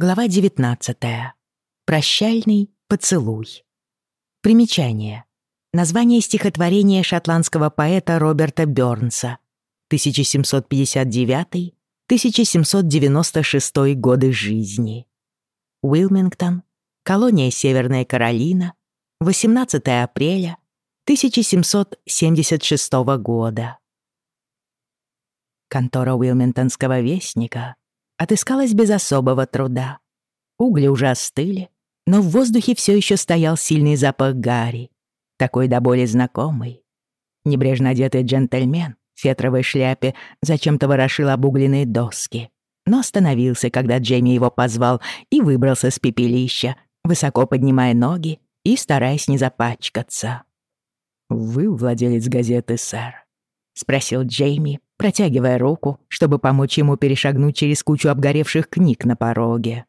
Глава 19. Прощальный поцелуй. Примечание. Название стихотворения шотландского поэта Роберта Бёрнса. 1759-1796 годы жизни. Уилмингтон, колония Северная Каролина, 18 апреля 1776 года. Контора Уилмингтонского вестника отыскалась без особого труда. Угли уже остыли, но в воздухе все еще стоял сильный запах гари, такой до боли знакомый. Небрежно одетый джентльмен в фетровой шляпе зачем-то ворошил обугленные доски, но остановился, когда Джейми его позвал и выбрался с пепелища, высоко поднимая ноги и стараясь не запачкаться. «Вы владелец газеты, сэр?» — спросил Джейми, протягивая руку, чтобы помочь ему перешагнуть через кучу обгоревших книг на пороге.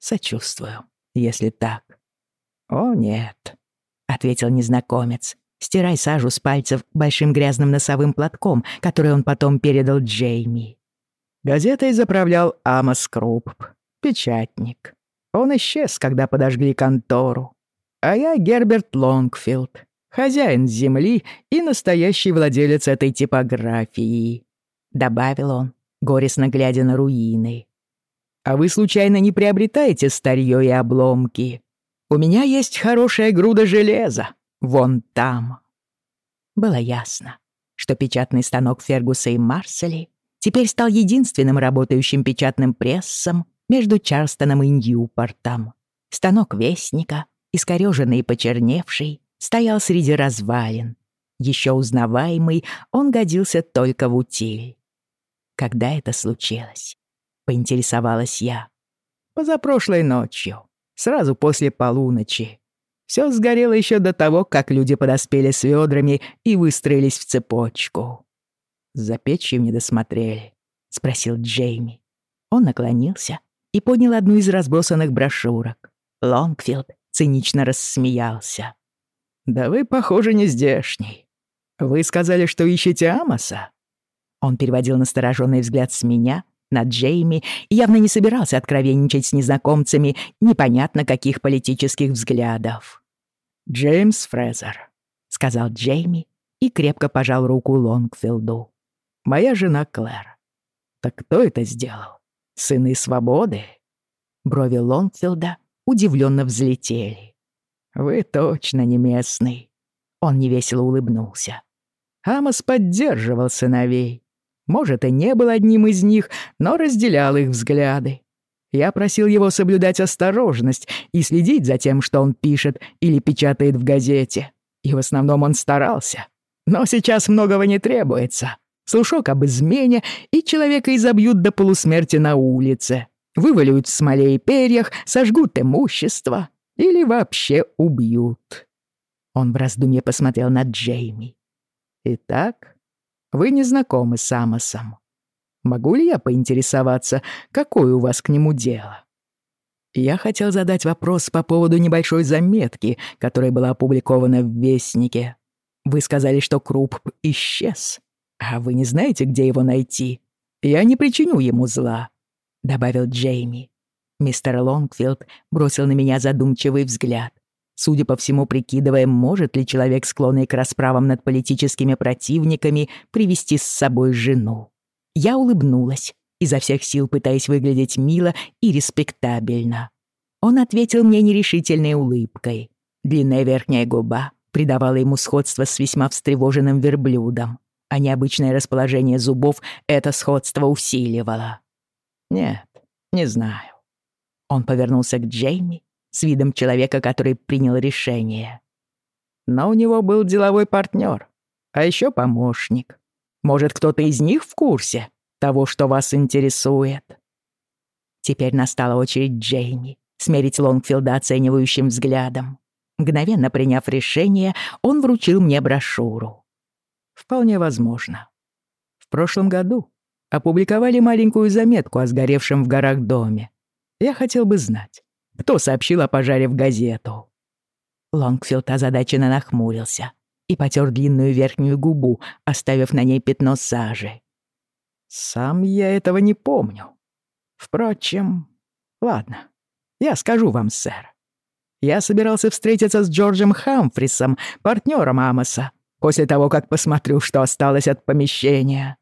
«Сочувствую, если так». «О, нет», — ответил незнакомец, стирай сажу с пальцев большим грязным носовым платком, который он потом передал Джейми. Газетой заправлял Амос Крупп, печатник. Он исчез, когда подожгли контору. А я Герберт Лонгфилд, хозяин земли и настоящий владелец этой типографии», — добавил он, горестно глядя на руины. «А вы случайно не приобретаете старье и обломки? У меня есть хорошая груда железа, вон там». Было ясно, что печатный станок Фергуса и Марсели теперь стал единственным работающим печатным прессом между Чарстоном и Ньюпортом. Станок Вестника, искорёженный и почерневший, стоял среди развалин. Еще узнаваемый, он годился только в утиль. Когда это случилось? Поинтересовалась я. Позапрошлой ночью, сразу после полуночи. Все сгорело еще до того, как люди подоспели с ведрами и выстроились в цепочку. «За печью не досмотрели», — спросил Джейми. Он наклонился и поднял одну из разбросанных брошюрок. Лонгфилд цинично рассмеялся. «Да вы, похоже, не здешний. Вы сказали, что ищете Амоса?» Он переводил настороженный взгляд с меня на Джейми и явно не собирался откровенничать с незнакомцами непонятно каких политических взглядов. «Джеймс Фрезер», — сказал Джейми и крепко пожал руку Лонгфилду. «Моя жена Клэр. Так кто это сделал? Сыны свободы?» Брови Лонгфилда удивленно взлетели. «Вы точно не местный». Он невесело улыбнулся. Амос поддерживал сыновей. Может, и не был одним из них, но разделял их взгляды. Я просил его соблюдать осторожность и следить за тем, что он пишет или печатает в газете. И в основном он старался. Но сейчас многого не требуется. Слушок об измене, и человека изобьют до полусмерти на улице. Вывалют в смоле и перьях, сожгут имущество. Или вообще убьют. Он в раздумье посмотрел на Джейми. «Итак, вы не знакомы с Амосом. Могу ли я поинтересоваться, какое у вас к нему дело?» Я хотел задать вопрос по поводу небольшой заметки, которая была опубликована в Вестнике. Вы сказали, что Круп исчез. А вы не знаете, где его найти? Я не причиню ему зла», — добавил Джейми. Мистер Лонгфилд бросил на меня задумчивый взгляд, судя по всему прикидывая, может ли человек, склонный к расправам над политическими противниками, привести с собой жену. Я улыбнулась, изо всех сил пытаясь выглядеть мило и респектабельно. Он ответил мне нерешительной улыбкой. Длинная верхняя губа придавала ему сходство с весьма встревоженным верблюдом, а необычное расположение зубов это сходство усиливало. «Нет, не знаю. Он повернулся к Джейми с видом человека, который принял решение. Но у него был деловой партнер, а еще помощник. Может, кто-то из них в курсе того, что вас интересует? Теперь настала очередь Джейми смерить Лонгфилда оценивающим взглядом. Мгновенно приняв решение, он вручил мне брошюру. Вполне возможно. В прошлом году опубликовали маленькую заметку о сгоревшем в горах доме. Я хотел бы знать, кто сообщил о пожаре в газету». Лонгфилд озадаченно нахмурился и потер длинную верхнюю губу, оставив на ней пятно сажи. «Сам я этого не помню. Впрочем, Ладно, я скажу вам, сэр. Я собирался встретиться с Джорджем Хамфрисом, партнером Амоса, после того, как посмотрю, что осталось от помещения».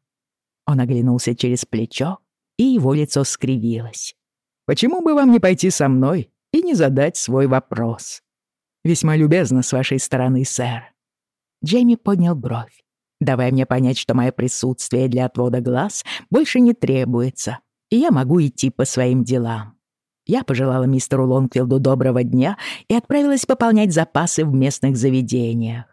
Он оглянулся через плечо, и его лицо скривилось. «Почему бы вам не пойти со мной и не задать свой вопрос?» «Весьма любезно с вашей стороны, сэр». Джейми поднял бровь, давая мне понять, что мое присутствие для отвода глаз больше не требуется, и я могу идти по своим делам. Я пожелала мистеру Лонгфилду доброго дня и отправилась пополнять запасы в местных заведениях.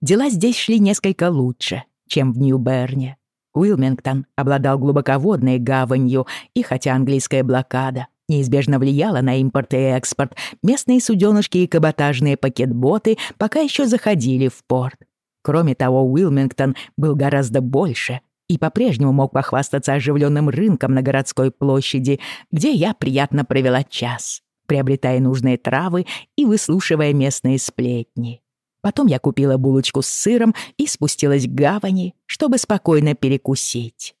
Дела здесь шли несколько лучше, чем в Нью-Берне. Уилмингтон обладал глубоководной гаванью, и хотя английская блокада неизбежно влияла на импорт и экспорт, местные суденышки и каботажные пакетботы пока еще заходили в порт. Кроме того, Уилмингтон был гораздо больше и по-прежнему мог похвастаться оживленным рынком на городской площади, где я приятно провела час, приобретая нужные травы и выслушивая местные сплетни. Потом я купила булочку с сыром и спустилась к гавани, чтобы спокойно перекусить.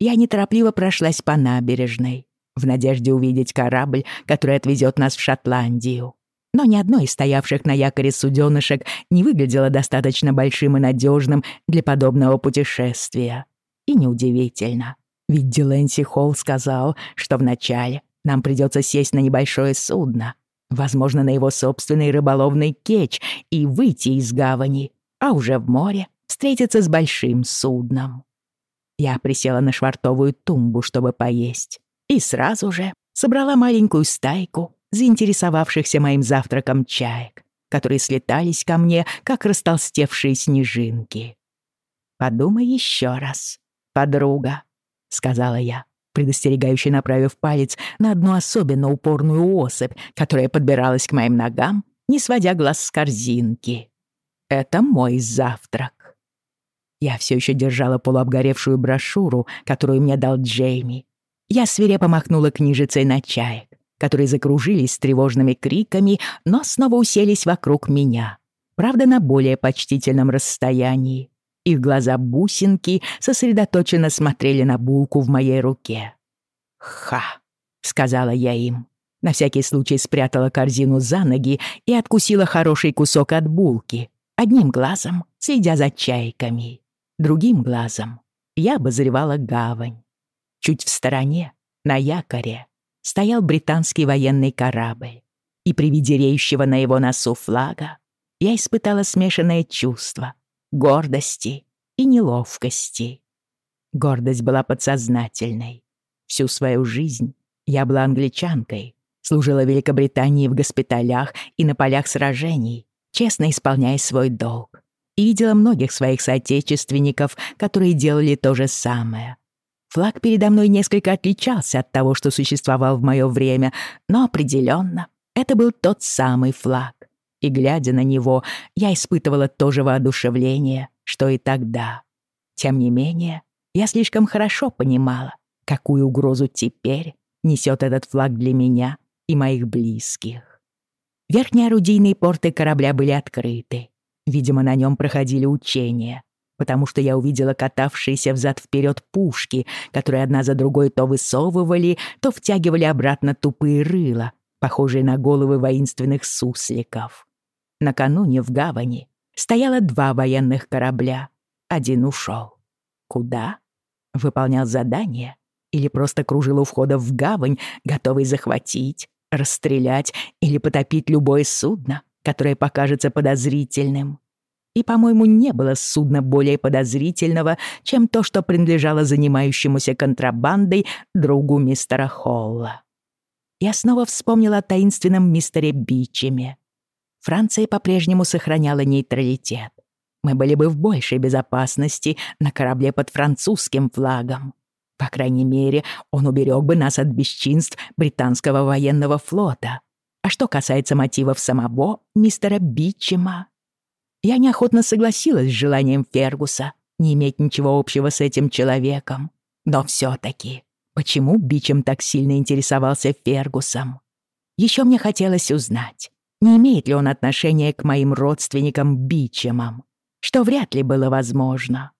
Я неторопливо прошлась по набережной, в надежде увидеть корабль, который отвезет нас в Шотландию. Но ни одно из стоявших на якоре суденышек не выглядело достаточно большим и надежным для подобного путешествия. И неудивительно, ведь Дилэнси Холл сказал, что вначале нам придется сесть на небольшое судно, возможно, на его собственный рыболовный кетч и выйти из гавани, а уже в море встретиться с большим судном. Я присела на швартовую тумбу, чтобы поесть, и сразу же собрала маленькую стайку заинтересовавшихся моим завтраком чаек, которые слетались ко мне, как растолстевшие снежинки. Подумай еще раз, подруга», — сказала я, предостерегающе направив палец на одну особенно упорную особь, которая подбиралась к моим ногам, не сводя глаз с корзинки. «Это мой завтрак». Я все еще держала полуобгоревшую брошюру, которую мне дал Джейми. Я свирепо махнула книжицей на чаек, которые закружились с тревожными криками, но снова уселись вокруг меня. Правда, на более почтительном расстоянии. Их глаза бусинки сосредоточенно смотрели на булку в моей руке. «Ха!» — сказала я им. На всякий случай спрятала корзину за ноги и откусила хороший кусок от булки, одним глазом следя за чайками. Другим глазом я обозревала гавань. Чуть в стороне, на якоре, стоял британский военный корабль, и при виде на его носу флага я испытала смешанное чувство — гордости и неловкости. Гордость была подсознательной. Всю свою жизнь я была англичанкой, служила Великобритании в госпиталях и на полях сражений, честно исполняя свой долг. И видела многих своих соотечественников, которые делали то же самое. Флаг передо мной несколько отличался от того, что существовал в мое время, но определенно это был тот самый флаг и, глядя на него, я испытывала то же воодушевление, что и тогда. Тем не менее, я слишком хорошо понимала, какую угрозу теперь несет этот флаг для меня и моих близких. Верхние орудийные порты корабля были открыты. Видимо, на нем проходили учения, потому что я увидела катавшиеся взад-вперед пушки, которые одна за другой то высовывали, то втягивали обратно тупые рыла, похожие на головы воинственных сусликов. Накануне в гавани стояло два военных корабля. Один ушел. Куда? Выполнял задание? Или просто кружил у входа в гавань, готовый захватить, расстрелять или потопить любое судно, которое покажется подозрительным? И, по-моему, не было судна более подозрительного, чем то, что принадлежало занимающемуся контрабандой другу мистера Холла. Я снова вспомнила о таинственном мистере Бичеме, Франция по-прежнему сохраняла нейтралитет. Мы были бы в большей безопасности на корабле под французским флагом. По крайней мере, он уберег бы нас от бесчинств британского военного флота. А что касается мотивов самого мистера Бичема, я неохотно согласилась с желанием Фергуса не иметь ничего общего с этим человеком. Но все-таки, почему Бичем так сильно интересовался Фергусом? Еще мне хотелось узнать, не имеет ли он отношения к моим родственникам Бичемам, что вряд ли было возможно.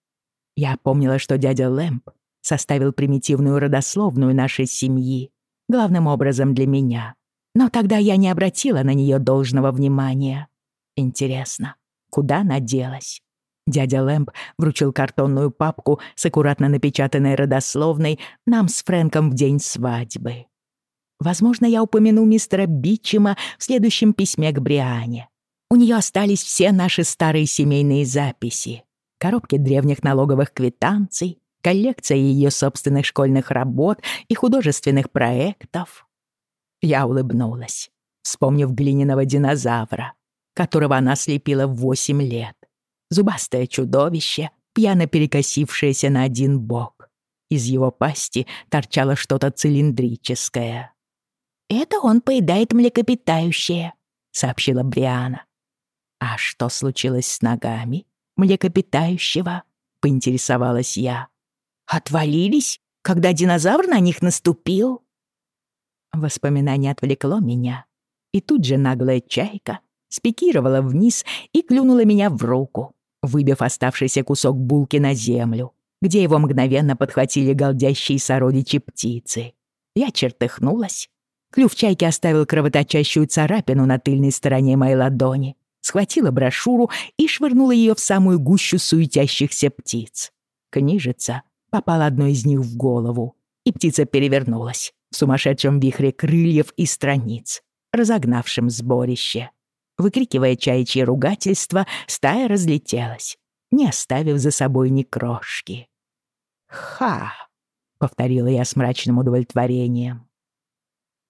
Я помнила, что дядя Лэмп составил примитивную родословную нашей семьи, главным образом для меня. Но тогда я не обратила на нее должного внимания. Интересно, куда она делась? Дядя Лэмп вручил картонную папку с аккуратно напечатанной родословной нам с Фрэнком в день свадьбы. Возможно, я упомяну мистера Бичема в следующем письме к Бриане. У нее остались все наши старые семейные записи, коробки древних налоговых квитанций, коллекция ее собственных школьных работ и художественных проектов. Я улыбнулась, вспомнив глиняного динозавра, которого она слепила в восемь лет. Зубастое чудовище, пьяно перекосившееся на один бок. Из его пасти торчало что-то цилиндрическое. «Это он поедает млекопитающее», — сообщила Бриана. «А что случилось с ногами млекопитающего?» — поинтересовалась я. «Отвалились, когда динозавр на них наступил?» Воспоминание отвлекло меня, и тут же наглая чайка спикировала вниз и клюнула меня в руку, выбив оставшийся кусок булки на землю, где его мгновенно подхватили голдящие сородичи птицы. Я чертыхнулась. Клюв чайки оставил кровоточащую царапину на тыльной стороне моей ладони, схватила брошюру и швырнула ее в самую гущу суетящихся птиц. Книжица попала одной из них в голову, и птица перевернулась в сумасшедшем вихре крыльев и страниц, разогнавшем сборище. Выкрикивая чаячье ругательство, стая разлетелась, не оставив за собой ни крошки. «Ха!» — повторила я с мрачным удовлетворением.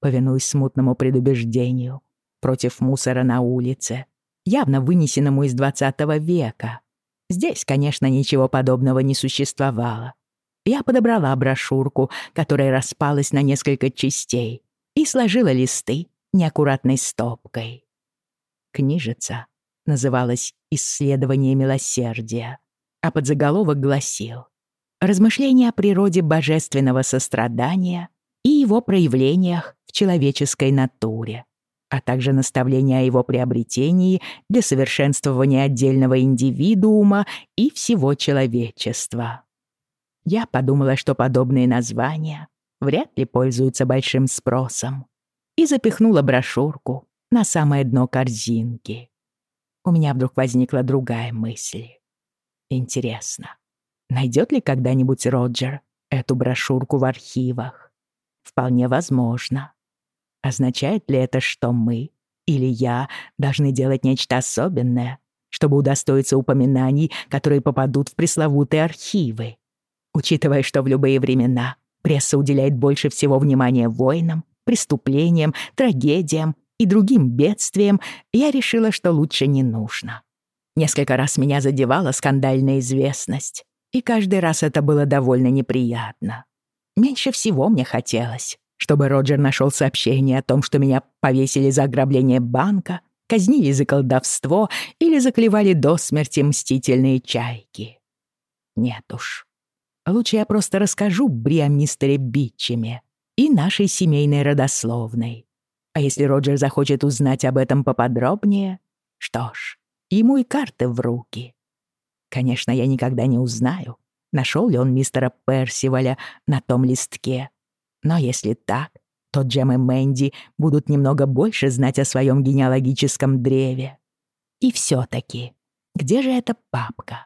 Повинуясь смутному предубеждению против мусора на улице, явно вынесенному из двадцатого века. Здесь, конечно, ничего подобного не существовало. Я подобрала брошюрку, которая распалась на несколько частей, и сложила листы неаккуратной стопкой. Книжица называлась «Исследование милосердия», а подзаголовок гласил «Размышления о природе божественного сострадания и его проявлениях в человеческой натуре» а также наставления о его приобретении для совершенствования отдельного индивидуума и всего человечества. Я подумала, что подобные названия вряд ли пользуются большим спросом, и запихнула брошюрку на самое дно корзинки. У меня вдруг возникла другая мысль. Интересно, найдет ли когда-нибудь Роджер эту брошюрку в архивах? Вполне возможно. Означает ли это, что мы или я должны делать нечто особенное, чтобы удостоиться упоминаний, которые попадут в пресловутые архивы? Учитывая, что в любые времена пресса уделяет больше всего внимания войнам, преступлениям, трагедиям и другим бедствиям, я решила, что лучше не нужно. Несколько раз меня задевала скандальная известность, и каждый раз это было довольно неприятно. Меньше всего мне хотелось, чтобы Роджер нашел сообщение о том, что меня повесили за ограбление банка, казнили за колдовство или заклевали до смерти мстительные чайки. Нет уж. Лучше я просто расскажу Бри о мистере Бичеме и нашей семейной родословной. А если Роджер захочет узнать об этом поподробнее, что ж, ему и карты в руки. Конечно, я никогда не узнаю, нашел ли он мистера Персиваля на том листке, но если так, то Джем и Мэнди будут немного больше знать о своем генеалогическом древе. И все-таки, где же эта папка?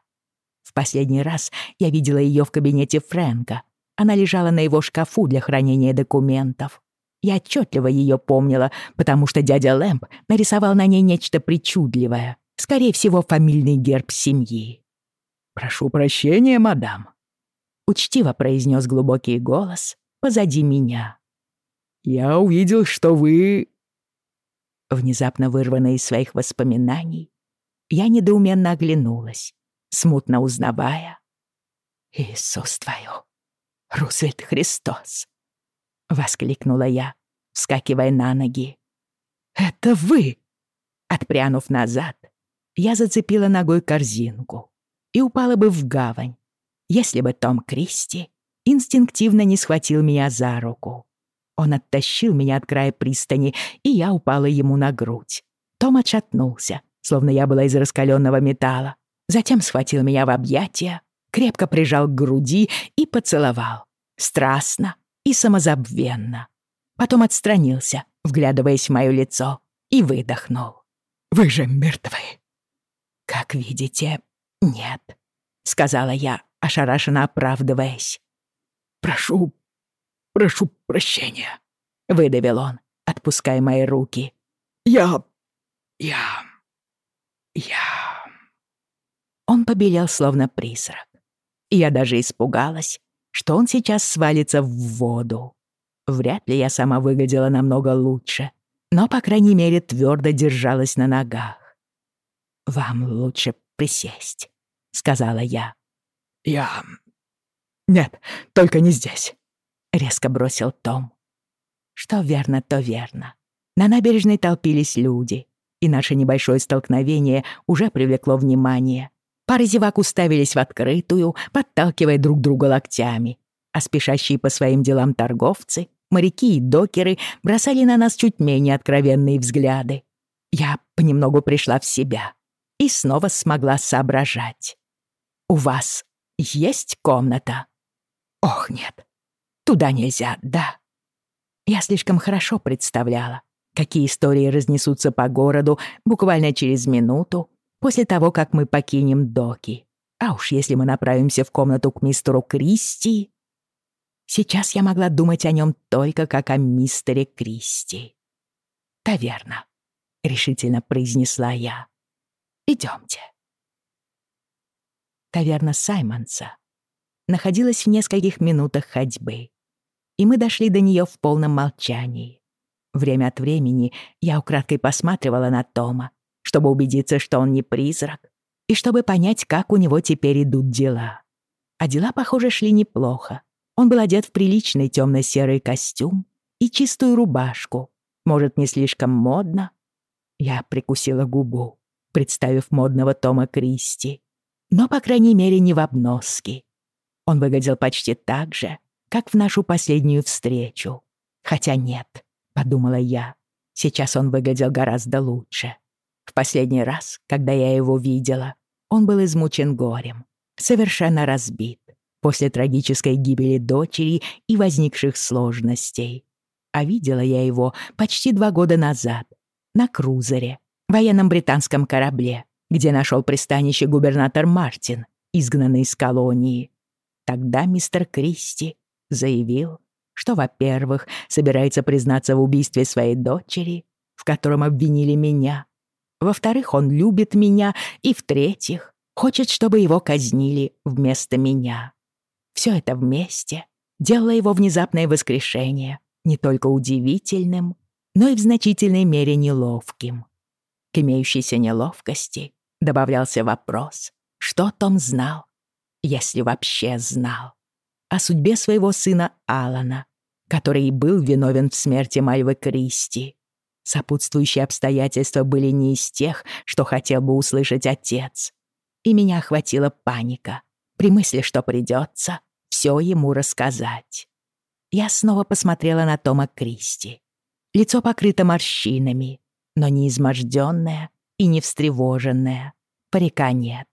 В последний раз я видела ее в кабинете Фрэнка. Она лежала на его шкафу для хранения документов. Я отчетливо ее помнила, потому что дядя Лэмп нарисовал на ней нечто причудливое, скорее всего, фамильный герб семьи. «Прошу прощения, мадам», — учтиво произнес глубокий голос, позади меня. «Я увидел, что вы...» Внезапно вырванная из своих воспоминаний, я недоуменно оглянулась, смутно узнавая. «Иисус твою! Рузвельт Христос!» — воскликнула я, вскакивая на ноги. «Это вы!» Отпрянув назад, я зацепила ногой корзинку и упала бы в гавань, если бы Том Кристи инстинктивно не схватил меня за руку. Он оттащил меня от края пристани, и я упала ему на грудь. Том отшатнулся, словно я была из раскаленного металла. Затем схватил меня в объятия, крепко прижал к груди и поцеловал. Страстно и самозабвенно. Потом отстранился, вглядываясь в моё лицо, и выдохнул. «Вы же мертвы!» «Как видите, нет», — сказала я, ошарашенно оправдываясь. «Прошу, прошу прощения», — выдавил он, отпуская мои руки. «Я... я... я...» Он побелел, словно призрак. Я даже испугалась, что он сейчас свалится в воду. Вряд ли я сама выглядела намного лучше, но, по крайней мере, твердо держалась на ногах. «Вам лучше присесть», — сказала я. «Я... нет, только не здесь», — резко бросил Том. Что верно, то верно. На набережной толпились люди, и наше небольшое столкновение уже привлекло внимание. Пары зевак уставились в открытую, подталкивая друг друга локтями, а спешащие по своим делам торговцы моряки и докеры бросали на нас чуть менее откровенные взгляды. Я понемногу пришла в себя и снова смогла соображать. «У вас есть комната?» «Ох, нет, туда нельзя, да». Я слишком хорошо представляла, какие истории разнесутся по городу буквально через минуту после того, как мы покинем доки. А уж если мы направимся в комнату к мистеру Кристи... Сейчас я могла думать о нем только как о мистере Кристи. «Таверна», — решительно произнесла я. «Идемте». Таверна Саймонса находилась в нескольких минутах ходьбы, и мы дошли до нее в полном молчании. Время от времени я украдкой посматривала на Тома, чтобы убедиться, что он не призрак, и чтобы понять, как у него теперь идут дела. А дела, похоже, шли неплохо. Он был одет в приличный темно-серый костюм и чистую рубашку. Может, не слишком модно? Я прикусила губу, представив модного Тома Кристи. Но, по крайней мере, не в обноске. Он выглядел почти так же, как в нашу последнюю встречу. Хотя нет, подумала я, сейчас он выглядел гораздо лучше. В последний раз, когда я его видела, он был измучен горем, совершенно разбит после трагической гибели дочери и возникших сложностей. А видела я его почти два года назад на крузере, военном британском корабле, где нашел пристанище губернатор Мартин, изгнанный из колонии. Тогда мистер Кристи заявил, что, во-первых, собирается признаться в убийстве своей дочери, в котором обвинили меня. Во-вторых, он любит меня. И, в-третьих, хочет, чтобы его казнили вместо меня. Все это вместе делало его внезапное воскрешение не только удивительным, но и в значительной мере неловким. К имеющейся неловкости добавлялся вопрос, что Том знал, если вообще знал, о судьбе своего сына Алана, который и был виновен в смерти Мальвы Кристи. Сопутствующие обстоятельства были не из тех, что хотел бы услышать отец. И меня охватила паника при мысли, что придется все ему рассказать. Я снова посмотрела на Тома Кристи. Лицо покрыто морщинами, но не измождённое и не встревоженное. Парика нет.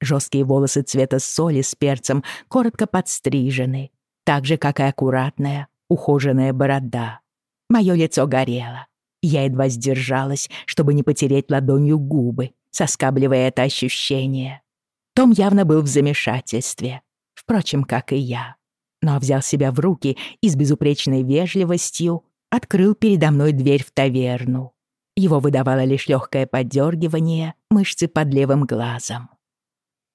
Жесткие волосы цвета соли с перцем коротко подстрижены, так же, как и аккуратная, ухоженная борода. Мое лицо горело. Я едва сдержалась, чтобы не потереть ладонью губы, соскабливая это ощущение. Том явно был в замешательстве впрочем, как и я. Но взял себя в руки и с безупречной вежливостью открыл передо мной дверь в таверну. Его выдавало лишь легкое подергивание мышцы под левым глазом.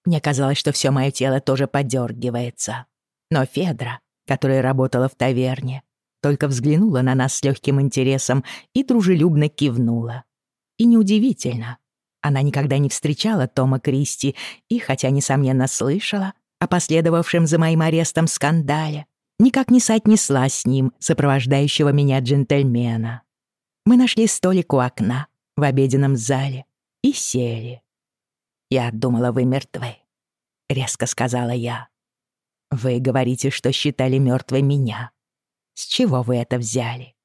Мне казалось, что все мое тело тоже подергивается. Но Федра, которая работала в таверне, только взглянула на нас с легким интересом и дружелюбно кивнула. И неудивительно. Она никогда не встречала Тома Кристи и, хотя, несомненно, слышала, о последовавшем за моим арестом скандале, никак не соотнесла с ним сопровождающего меня джентльмена. Мы нашли столик у окна в обеденном зале и сели. «Я думала, вы мертвы», — резко сказала я. «Вы говорите, что считали мертвой меня. С чего вы это взяли?»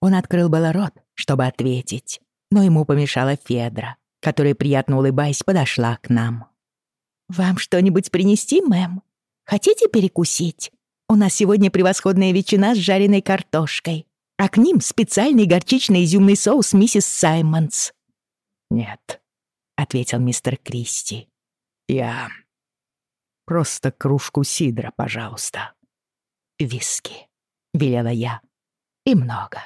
Он открыл было рот, чтобы ответить, но ему помешала Федра, которая, приятно улыбаясь, подошла к нам. «Вам что-нибудь принести, мэм? Хотите перекусить? У нас сегодня превосходная ветчина с жареной картошкой. А к ним специальный горчично-изюмный соус миссис Саймонс». «Нет», — ответил мистер Кристи. «Я... Просто кружку сидра, пожалуйста». «Виски», — велела я. «И много».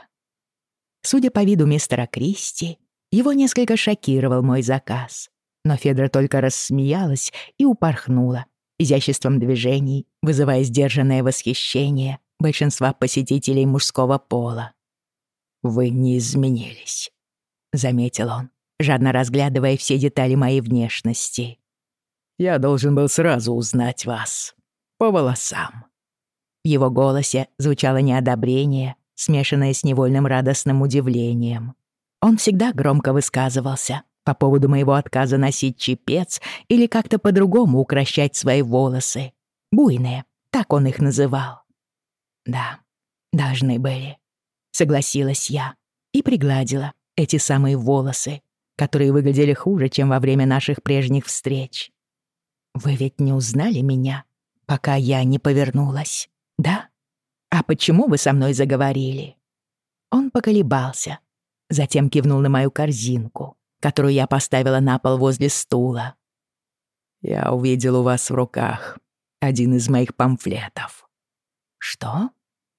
Судя по виду мистера Кристи, его несколько шокировал мой заказ. Но Федра только рассмеялась и упорхнула, изяществом движений, вызывая сдержанное восхищение большинства посетителей мужского пола. «Вы не изменились», — заметил он, жадно разглядывая все детали моей внешности. «Я должен был сразу узнать вас. По волосам». В его голосе звучало неодобрение, смешанное с невольным радостным удивлением. Он всегда громко высказывался по поводу моего отказа носить чепец или как-то по-другому укращать свои волосы. Буйные, так он их называл. Да, должны были. Согласилась я и пригладила эти самые волосы, которые выглядели хуже, чем во время наших прежних встреч. Вы ведь не узнали меня, пока я не повернулась, да? А почему вы со мной заговорили? Он поколебался, затем кивнул на мою корзинку, которую я поставила на пол возле стула. Я увидел у вас в руках один из моих памфлетов. Что?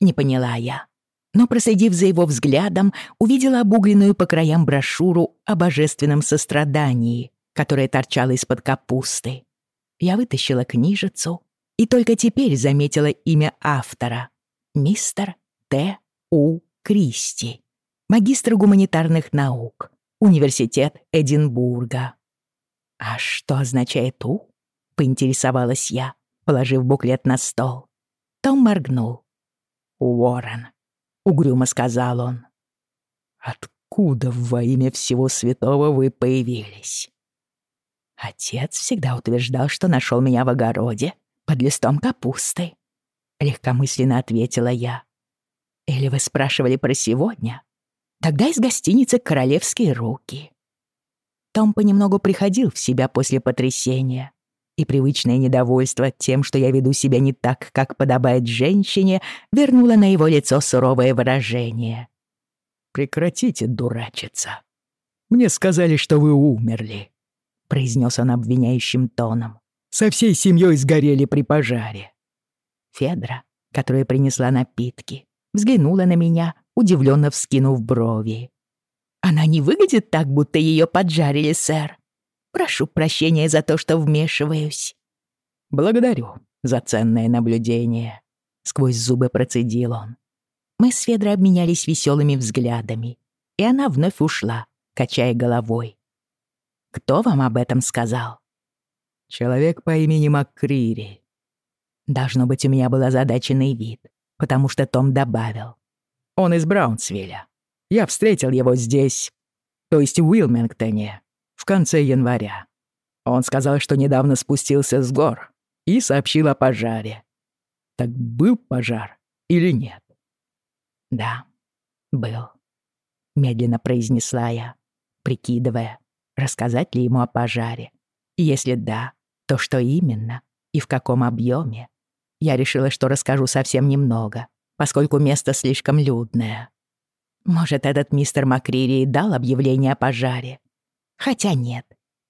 Не поняла я. Но, проследив за его взглядом, увидела обугленную по краям брошюру о божественном сострадании, которая торчала из-под капусты. Я вытащила книжицу и только теперь заметила имя автора — мистер Т. У. Кристи, магистр гуманитарных наук, Университет Эдинбурга. «А что означает «У»?» — поинтересовалась я, положив буклет на стол. Том моргнул. «Уоррен», — угрюмо сказал он. «Откуда во имя всего святого вы появились?» Отец всегда утверждал, что нашел меня в огороде под листом капусты. Легкомысленно ответила я. Или вы спрашивали про сегодня? Тогда из гостиницы «Королевские руки». Том понемногу приходил в себя после потрясения и привычное недовольство тем, что я веду себя не так, как подобает женщине, вернуло на его лицо суровое выражение. «Прекратите дурачиться. Мне сказали, что вы умерли», — произнес он обвиняющим тоном. «Со всей семьей сгорели при пожаре». Федра, которая принесла напитки, взглянула на меня, удивленно вскинув брови. «Она не выглядит так, будто ее поджарили, сэр», Прошу прощения за то, что вмешиваюсь». «Благодарю за ценное наблюдение», — сквозь зубы процедил он. Мы с Федрой обменялись веселыми взглядами, и она вновь ушла, качая головой. «Кто вам об этом сказал?» «Человек по имени МакКрири». Должно быть, у меня был озадаченный вид, потому что Том добавил. «Он из Браунсвилля. Я встретил его здесь, то есть в Уилмингтоне, в конце января. Он сказал, что недавно спустился с гор и сообщил о пожаре. Так был пожар или нет? Да, был. Медленно произнесла я, прикидывая, рассказать ли ему о пожаре. И если да, то что именно и в каком объеме? Я решила, что расскажу совсем немного, поскольку место слишком людное. Может, этот мистер Макрири дал объявление о пожаре, Хотя нет,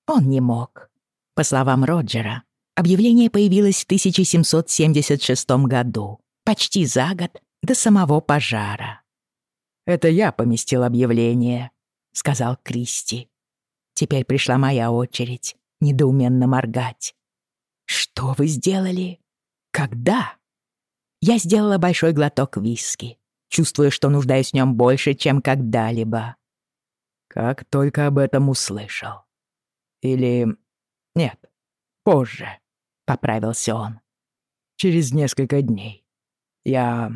он не мог. По словам Роджера, объявление появилось в 1776 году, почти за год до самого пожара. «Это я поместил объявление», — сказал Кристи. Теперь пришла моя очередь недоуменно моргать. «Что вы сделали? Когда?» Я сделала большой глоток виски, чувствуя, что нуждаюсь в нем больше, чем когда-либо. Как только об этом услышал. Или... Нет, позже, — поправился он. Через несколько дней. Я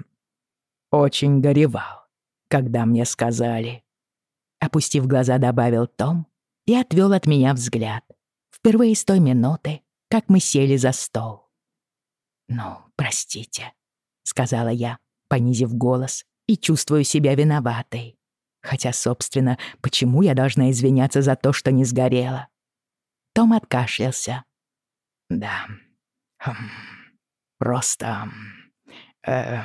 очень горевал, когда мне сказали. Опустив глаза, добавил Том и отвел от меня взгляд. Впервые с той минуты, как мы сели за стол. «Ну, простите», — сказала я, понизив голос и чувствую себя виноватой. Хотя, собственно, почему я должна извиняться за то, что не сгорела? Том откашлялся. Да. Хм. Просто... Э,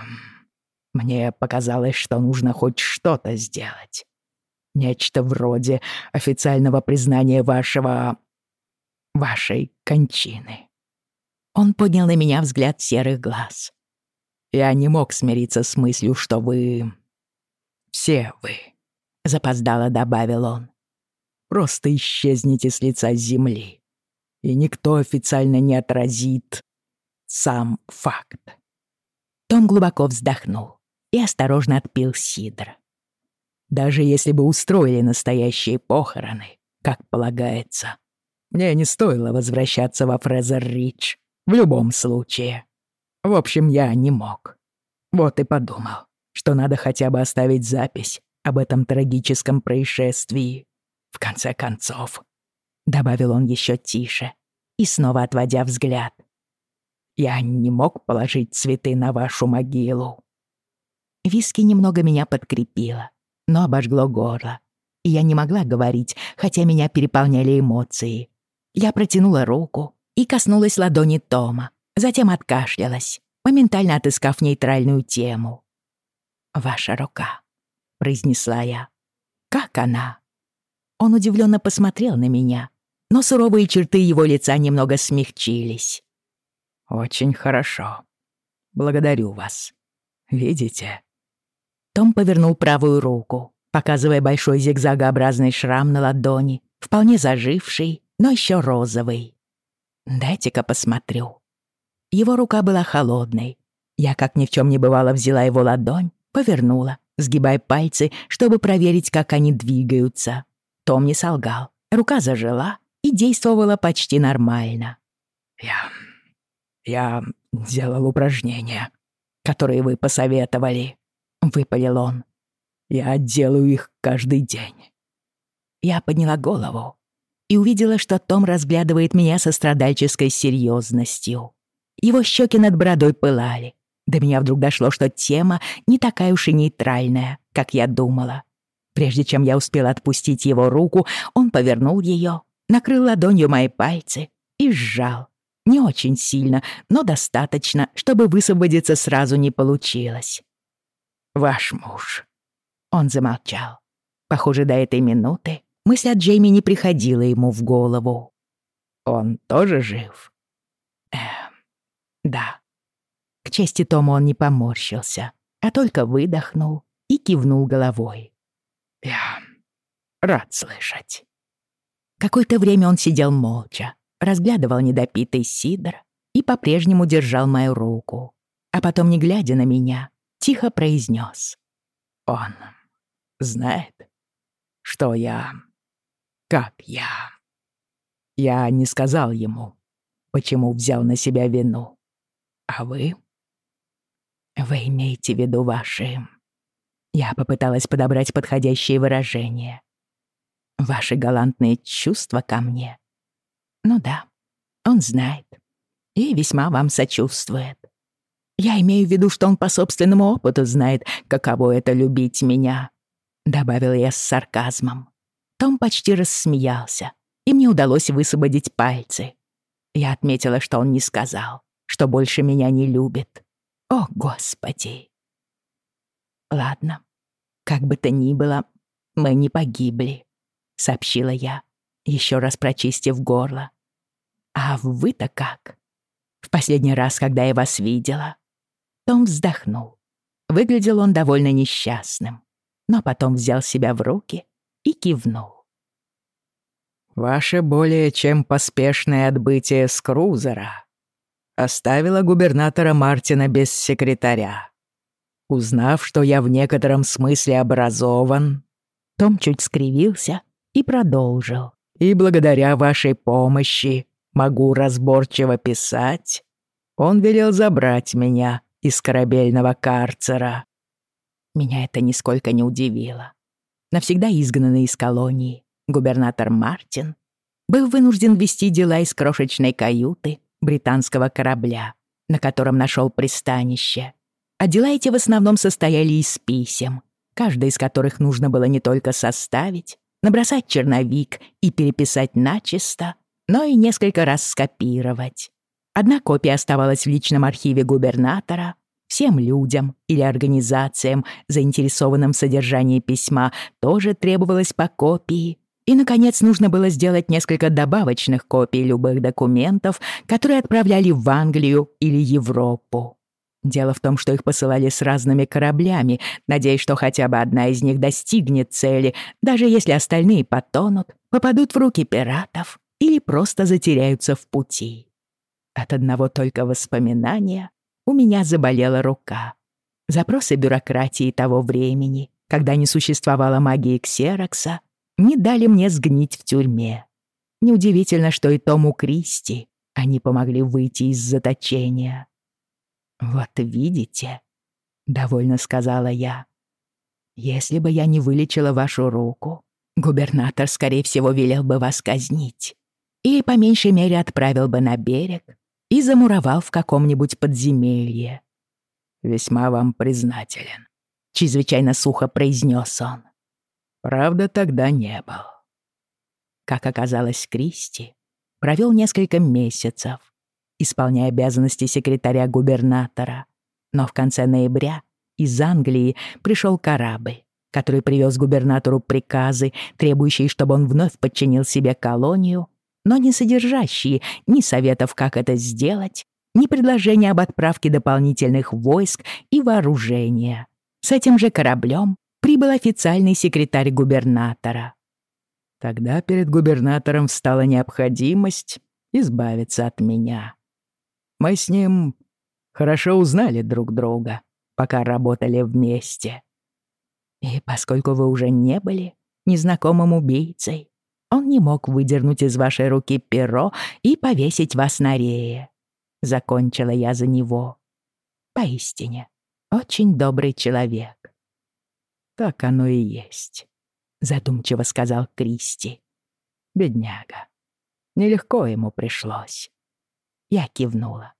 Мне показалось, что нужно хоть что-то сделать. Нечто вроде официального признания вашего... вашей кончины. Он поднял на меня взгляд серых глаз. Я не мог смириться с мыслью, что вы... Все вы, запоздало добавил он, просто исчезнете с лица земли, и никто официально не отразит сам факт. Том глубоко вздохнул и осторожно отпил сидр. Даже если бы устроили настоящие похороны, как полагается, мне не стоило возвращаться во Фрезер-Ридж в любом случае. В общем, я не мог. Вот и подумал, что надо хотя бы оставить запись об этом трагическом происшествии. В конце концов, добавил он еще тише и снова отводя взгляд. Я не мог положить цветы на вашу могилу. Виски немного меня подкрепило, но обожгло горло, и я не могла говорить, хотя меня переполняли эмоции. Я протянула руку и коснулась ладони Тома, затем откашлялась, моментально отыскав нейтральную тему. «Ваша рука», — произнесла я. «Как она?» Он удивленно посмотрел на меня, но суровые черты его лица немного смягчились. «Очень хорошо. Благодарю вас. Видите?» Том повернул правую руку, показывая большой зигзагообразный шрам на ладони, вполне заживший, но еще розовый. «Дайте-ка посмотрю». Его рука была холодной. Я, как ни в чем не бывало, взяла его ладонь, повернула, сгибая пальцы, чтобы проверить, как они двигаются. Том не солгал. Рука зажила и действовала почти нормально. «Я... я делал упражнения, которые вы посоветовали», — выпалил он. «Я делаю их каждый день». Я подняла голову и увидела, что Том разглядывает меня со страдальческой серьезностью. Его щеки над бородой пылали. До меня вдруг дошло, что тема не такая уж и нейтральная, как я думала. Прежде чем я успела отпустить его руку, он повернул ее, накрыл ладонью мои пальцы и сжал. Не очень сильно, но достаточно, чтобы высвободиться сразу не получилось. «Ваш муж». Он замолчал. Похоже, до этой минуты мысль о Джейми не приходила ему в голову. «Он тоже жив?» «Эм, да». К чести Тома он не поморщился, а только выдохнул и кивнул головой. «Я рад слышать». Какое-то время он сидел молча, разглядывал недопитый сидр и по-прежнему держал мою руку. А потом, не глядя на меня, тихо произнес. «Он знает, что я... как я...» Я не сказал ему, почему взял на себя вину. А вы? Вы имеете в виду ваши... Я попыталась подобрать подходящее выражение. Ваши галантные чувства ко мне. Ну да, он знает. И весьма вам сочувствует. Я имею в виду, что он по собственному опыту знает, каково это любить меня», — добавил я с сарказмом. Том почти рассмеялся, и мне удалось высвободить пальцы. Я отметила, что он не сказал, что больше меня не любит. О, Господи! Ладно, как бы то ни было, мы не погибли, сообщила я, еще раз прочистив горло. А вы-то как? В последний раз, когда я вас видела, том вздохнул. Выглядел он довольно несчастным, но потом взял себя в руки и кивнул. «Ваше более чем поспешное отбытие с крузера оставило губернатора Мартина без секретаря. Узнав, что я в некотором смысле образован, том чуть скривился и продолжил. «И благодаря вашей помощи могу разборчиво писать. Он велел забрать меня из корабельного карцера. Меня это нисколько не удивило. Навсегда изгнанный из колонии, губернатор Мартин был вынужден вести дела из крошечной каюты британского корабля, на котором нашел пристанище. А дела эти в основном состояли из писем, каждое из которых нужно было не только составить, набросать черновик и переписать начисто, но и несколько раз скопировать. Одна копия оставалась в личном архиве губернатора, Всем людям или организациям, заинтересованным в содержании письма, тоже требовалось по копии. И, наконец, нужно было сделать несколько добавочных копий любых документов, которые отправляли в Англию или Европу. Дело в том, что их посылали с разными кораблями, надеясь, что хотя бы одна из них достигнет цели, даже если остальные потонут, попадут в руки пиратов или просто затеряются в пути. От одного только воспоминания у меня заболела рука. Запросы бюрократии того времени, когда не существовало магии Ксерокса, не дали мне сгнить в тюрьме. Неудивительно, что и Тому Кристи они помогли выйти из заточения. «Вот видите», — довольно сказала я, — «если бы я не вылечила вашу руку, губернатор, скорее всего, велел бы вас казнить и по меньшей мере отправил бы на берег и замуровал в каком-нибудь подземелье. «Весьма вам признателен», — чрезвычайно сухо произнес он. «Правда, тогда не был». Как оказалось, Кристи провел несколько месяцев, исполняя обязанности секретаря губернатора. Но в конце ноября из Англии пришел корабль, который привез губернатору приказы, требующие, чтобы он вновь подчинил себе колонию, но не содержащие ни советов, как это сделать, ни предложения об отправке дополнительных войск и вооружения. С этим же кораблем прибыл официальный секретарь губернатора. Тогда перед губернатором встала необходимость избавиться от меня. Мы с ним хорошо узнали друг друга, пока работали вместе. И поскольку вы уже не были незнакомым убийцей, он не мог выдернуть из вашей руки перо и повесить вас на рее. Закончила я за него. Поистине, очень добрый человек. Так оно и есть, задумчиво сказал Кристи. Бедняга. Нелегко ему пришлось. Я кивнула.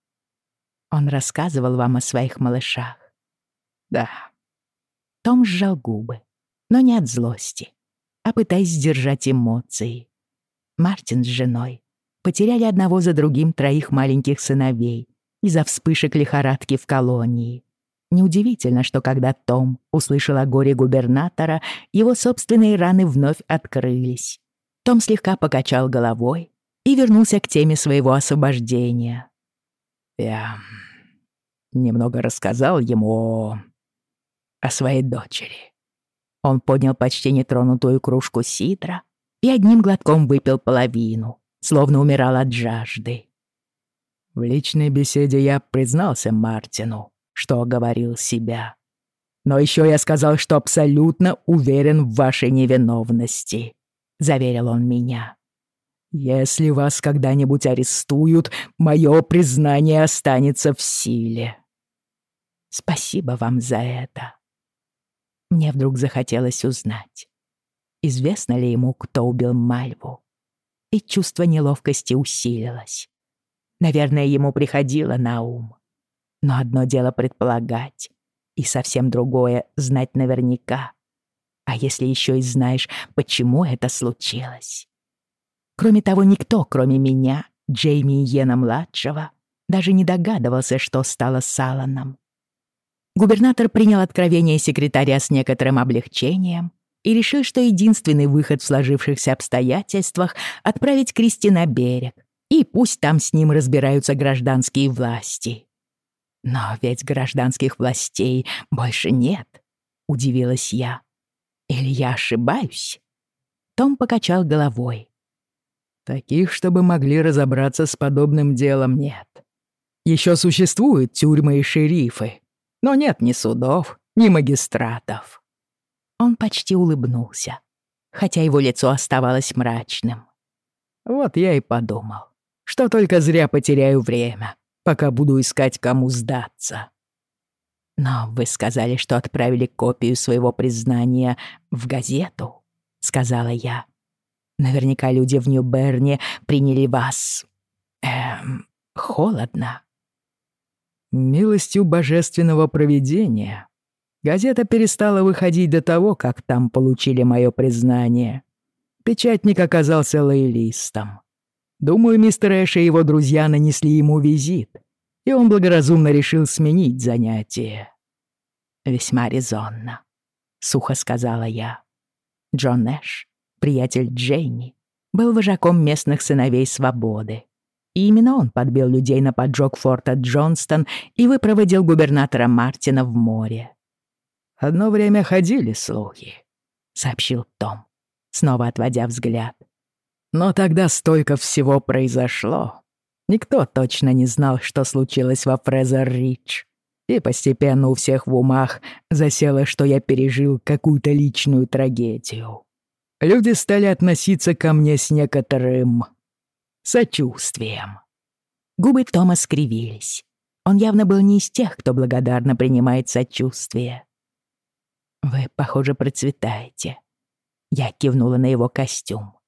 Он рассказывал вам о своих малышах. Да. Том сжал губы, но не от злости, а пытаясь сдержать эмоции. Мартин с женой потеряли одного за другим троих маленьких сыновей из-за вспышек лихорадки в колонии. Неудивительно, что когда Том услышал о горе губернатора, его собственные раны вновь открылись. Том слегка покачал головой и вернулся к теме своего освобождения. Я немного рассказал ему о... о своей дочери. Он поднял почти нетронутую кружку сидра и одним глотком выпил половину, словно умирал от жажды. В личной беседе я признался Мартину, что оговорил себя. Но еще я сказал, что абсолютно уверен в вашей невиновности, заверил он меня. Если вас когда-нибудь арестуют, мое признание останется в силе. Спасибо вам за это. Мне вдруг захотелось узнать, известно ли ему, кто убил Мальву. И чувство неловкости усилилось. Наверное, ему приходило на ум. Но одно дело предполагать, и совсем другое — знать наверняка. А если еще и знаешь, почему это случилось? Кроме того, никто, кроме меня, Джейми Йена-младшего, даже не догадывался, что стало с Алланом. Губернатор принял откровение секретаря с некоторым облегчением и решил, что единственный выход в сложившихся обстоятельствах — отправить Кристи на берег, и пусть там с ним разбираются гражданские власти. «Но ведь гражданских властей больше нет», — удивилась я. «Или я ошибаюсь?» Том покачал головой. Таких, чтобы могли разобраться с подобным делом, нет. Еще существуют тюрьмы и шерифы, но нет ни судов, ни магистратов. Он почти улыбнулся, хотя его лицо оставалось мрачным. Вот я и подумал, что только зря потеряю время, пока буду искать, кому сдаться. Но вы сказали, что отправили копию своего признания в газету, сказала я. Наверняка люди в Нью-Берне приняли вас... Эм, холодно. Милостью божественного провидения. Газета перестала выходить до того, как там получили мое признание. Печатник оказался лоялистом. Думаю, мистер Эш и его друзья нанесли ему визит. и он благоразумно решил сменить занятие. «Весьма резонно», — сухо сказала я. Джон Нэш, приятель Джейни, был вожаком местных сыновей свободы. И именно он подбил людей на поджог форта Джонстон и выпроводил губернатора Мартина в море. «Одно время ходили слухи», — сообщил Том, снова отводя взгляд. «Но тогда столько всего произошло. Никто точно не знал, что случилось во Фрезер-Ридж. И постепенно у всех в умах засело, что я пережил какую-то личную трагедию. Люди стали относиться ко мне с некоторым сочувствием. Губы Тома скривились. Он явно был не из тех, кто благодарно принимает сочувствие. «Вы, похоже, процветаете». Я кивнула на его костюм.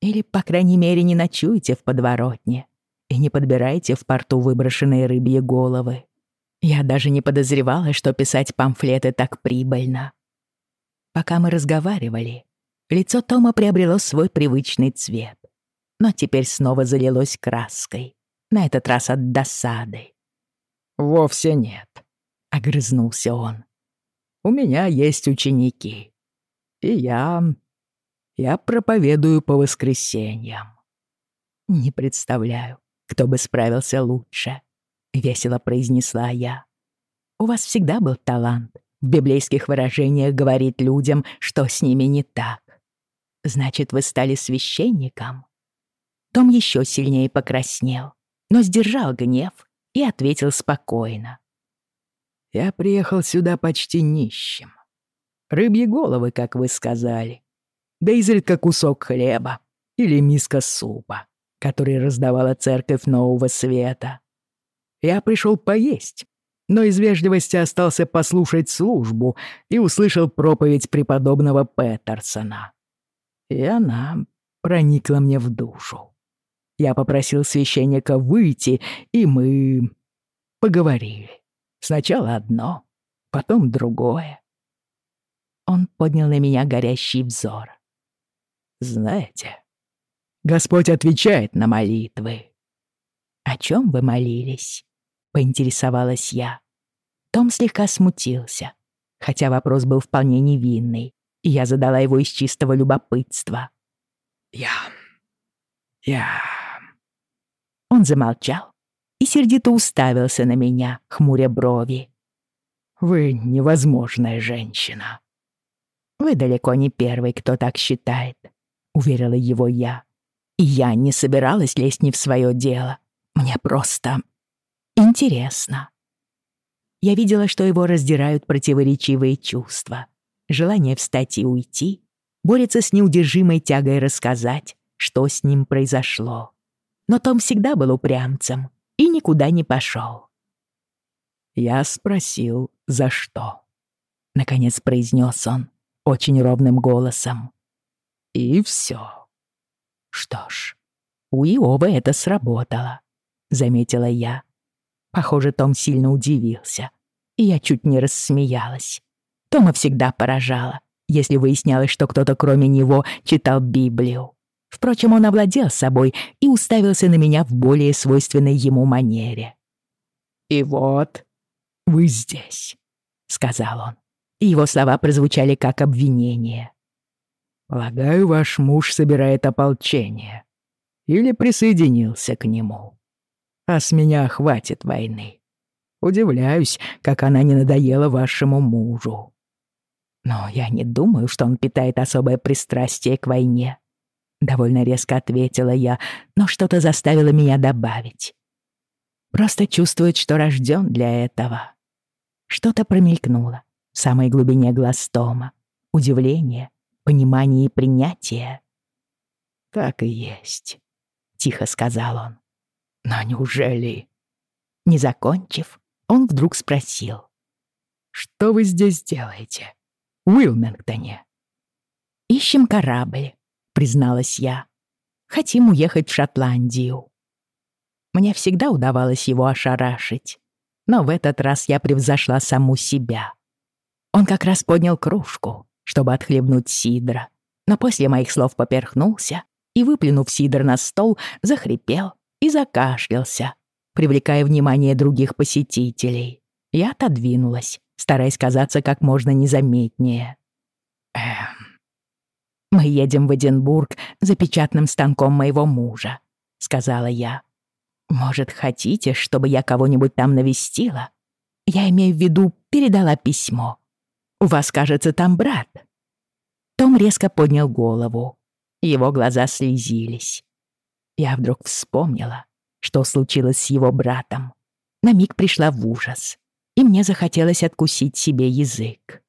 «Или, по крайней мере, не ночуете в подворотне и не подбираете в порту выброшенные рыбьи головы. Я даже не подозревала, что писать памфлеты так прибыльно». Пока мы разговаривали, лицо Тома приобрело свой привычный цвет но теперь снова залилось краской, на этот раз от досады. «Вовсе нет», — огрызнулся он. «У меня есть ученики, и я... я проповедую по воскресеньям». «Не представляю, кто бы справился лучше», — весело произнесла я. «У вас всегда был талант в библейских выражениях говорить людям, что с ними не так. Значит, вы стали священником?» Том еще сильнее покраснел, но сдержал гнев и ответил спокойно. «Я приехал сюда почти нищим. Рыбьи головы, как вы сказали, да изредка кусок хлеба или миска супа, который раздавала церковь Нового Света. Я пришел поесть, но из вежливости остался послушать службу и услышал проповедь преподобного Петерсона. И она проникла мне в душу. Я попросил священника выйти, и мы поговорили. Сначала одно, потом другое. Он поднял на меня горящий взор. Знаете, Господь отвечает на молитвы. О чем вы молились? Поинтересовалась я. Том слегка смутился, хотя вопрос был вполне невинный, и я задала его из чистого любопытства. Я... я... Он замолчал и сердито уставился на меня, хмуря брови. «Вы невозможная женщина». «Вы далеко не первый, кто так считает», — уверила его я. «И я не собиралась лезть не в свое дело. Мне просто интересно». Я видела, что его раздирают противоречивые чувства. Желание встать и уйти борется с неудержимой тягой рассказать, что с ним произошло но Том всегда был упрямцем и никуда не пошел. «Я спросил, за что?» — наконец произнес он очень ровным голосом. «И все. «Что ж, у Иова это сработало», — заметила я. Похоже, Том сильно удивился, и я чуть не рассмеялась. Тома всегда поражала, если выяснялось, что кто-то кроме него читал Библию. Впрочем, он овладел собой и уставился на меня в более свойственной ему манере. «И вот вы здесь», — сказал он, и его слова прозвучали как обвинение. «Полагаю, ваш муж собирает ополчение или присоединился к нему. А с меня хватит войны. Удивляюсь, как она не надоела вашему мужу». Но я не думаю, что он питает особое пристрастие к войне. Довольно резко ответила я, но что-то заставило меня добавить. Просто чувствует, что рожден для этого. Что-то промелькнуло в самой глубине глаз Тома. Удивление, понимание и принятие. «Так и есть», — тихо сказал он. «Но неужели...» Не закончив, он вдруг спросил. «Что вы здесь делаете? Уилмингтоне?» «Ищем корабль призналась я. «Хотим уехать в Шотландию». Мне всегда удавалось его ошарашить, но в этот раз я превзошла саму себя. Он как раз поднял кружку, чтобы отхлебнуть сидра, но после моих слов поперхнулся и, выплюнув сидр на стол, захрипел и закашлялся, привлекая внимание других посетителей. Я отодвинулась, стараясь казаться как можно незаметнее. «Эм, мы едем в Эдинбург за печатным станком моего мужа», — сказала я. «Может, хотите, чтобы я кого-нибудь там навестила? Я имею в виду, передала письмо. У вас, кажется, там брат». Том резко поднял голову. Его глаза слезились. Я вдруг вспомнила, что случилось с его братом. На миг пришла в ужас, и мне захотелось откусить себе язык.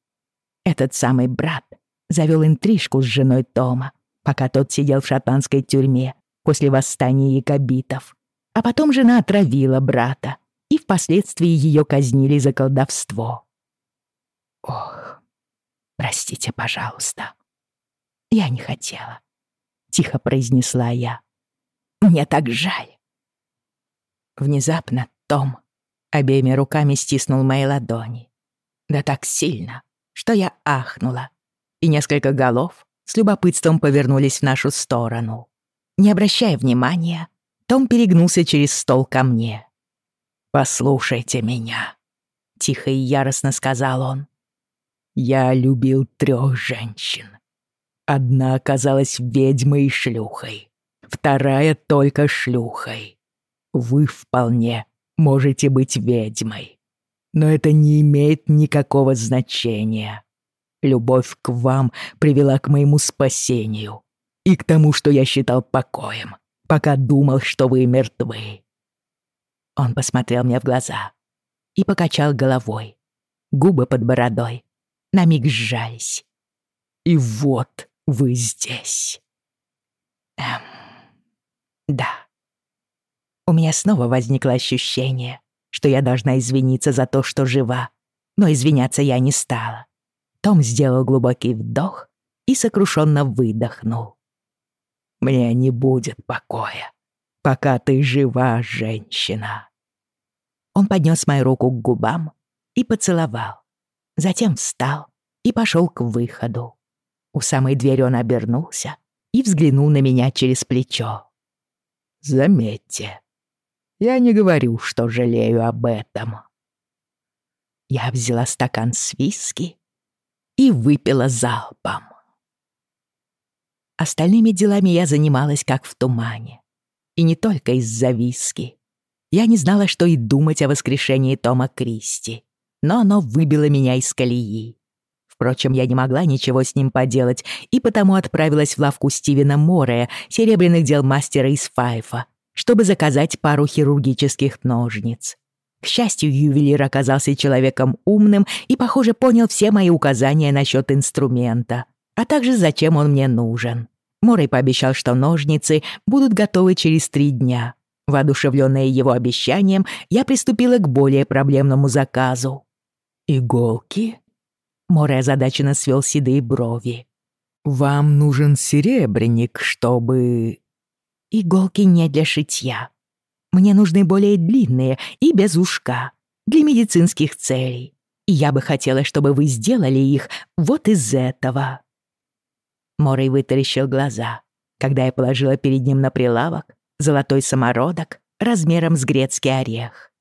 Этот самый брат завел интрижку с женой Тома, пока тот сидел в шотландской тюрьме после восстания якобитов. А потом жена отравила брата, и впоследствии ее казнили за колдовство. Ох, простите, пожалуйста. Я не хотела. Тихо произнесла я. Мне так жаль. Внезапно Том обеими руками стиснул мои ладони. Да так сильно, что я ахнула, и несколько голов с любопытством повернулись в нашу сторону. Не обращая внимания, Том перегнулся через стол ко мне. «Послушайте меня», — тихо и яростно сказал он. «Я любил трех женщин. Одна оказалась ведьмой и шлюхой, вторая только шлюхой. Вы вполне можете быть ведьмой, но это не имеет никакого значения. Любовь к вам привела к моему спасению и к тому, что я считал покоем, пока думал, что вы мертвы. Он посмотрел мне в глаза и покачал головой. Губы под бородой на миг сжались. И вот вы здесь. Эм, да. У меня снова возникло ощущение, что я должна извиниться за то, что жива, но извиняться я не стала. Том сделал глубокий вдох и сокрушенно выдохнул. «Мне не будет покоя, пока ты жива, женщина». Он поднес мою руку к губам и поцеловал. Затем встал и пошел к выходу. У самой двери он обернулся и взглянул на меня через плечо. «Заметьте, я не говорю, что жалею об этом». Я взяла стакан с виски и выпила залпом. Остальными делами я занималась как в тумане. И не только из-за виски. Я не знала, что и думать о воскрешении Тома Кристи, но оно выбило меня из колеи. Впрочем, я не могла ничего с ним поделать, и потому отправилась в лавку Стивена Морея, серебряных дел мастера из Файфа, чтобы заказать пару хирургических ножниц. К счастью, ювелир оказался человеком умным и, похоже, понял все мои указания насчет инструмента, а также зачем он мне нужен. Морей пообещал, что ножницы будут готовы через три дня. Воодушевленная его обещанием, я приступила к более проблемному заказу. «Иголки?» Море озадаченно свел седые брови. «Вам нужен серебряник, чтобы...» «Иголки не для шитья. Мне нужны более длинные и без ушка, для медицинских целей. И я бы хотела, чтобы вы сделали их вот из этого». Морей вытаращил глаза, когда я положила перед ним на прилавок золотой самородок размером с грецкий орех.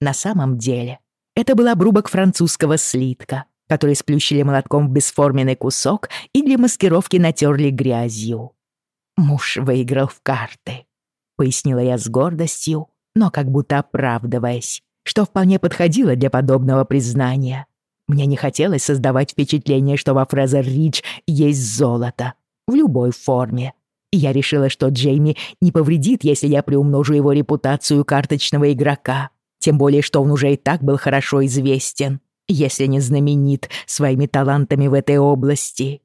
На самом деле, это был обрубок французского слитка, который сплющили молотком в бесформенный кусок и для маскировки натерли грязью. «Муж выиграл в карты», — пояснила я с гордостью, но как будто оправдываясь, что вполне подходило для подобного признания. Мне не хотелось создавать впечатление, что во Фрезер-Ридж есть золото. В любой форме. И я решила, что Джейми не повредит, если я приумножу его репутацию карточного игрока. Тем более, что он уже и так был хорошо известен если не знаменит своими талантами в этой области.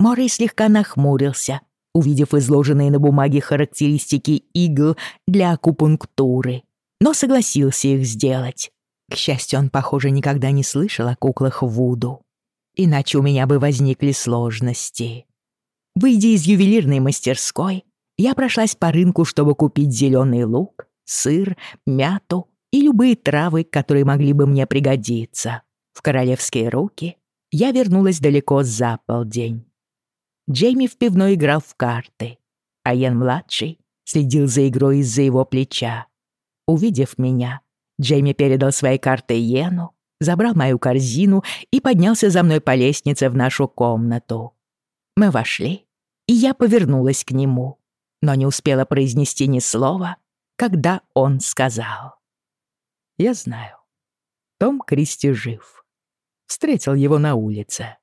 Морей слегка нахмурился, увидев изложенные на бумаге характеристики игл для акупунктуры, но согласился их сделать. К счастью, он, похоже, никогда не слышал о куклах Вуду. Иначе у меня бы возникли сложности. Выйдя из ювелирной мастерской, я прошлась по рынку, чтобы купить зеленый лук, сыр, мяту и любые травы, которые могли бы мне пригодиться. В королевские руки я вернулась далеко за полдень. Джейми в пивной играл в карты, а Ян-младший следил за игрой из-за его плеча. Увидев меня, Джейми передал свои карты Йену, забрал мою корзину и поднялся за мной по лестнице в нашу комнату. Мы вошли, и я повернулась к нему, но не успела произнести ни слова, когда он сказал. «Я знаю. Том Кристи жив. Встретил его на улице.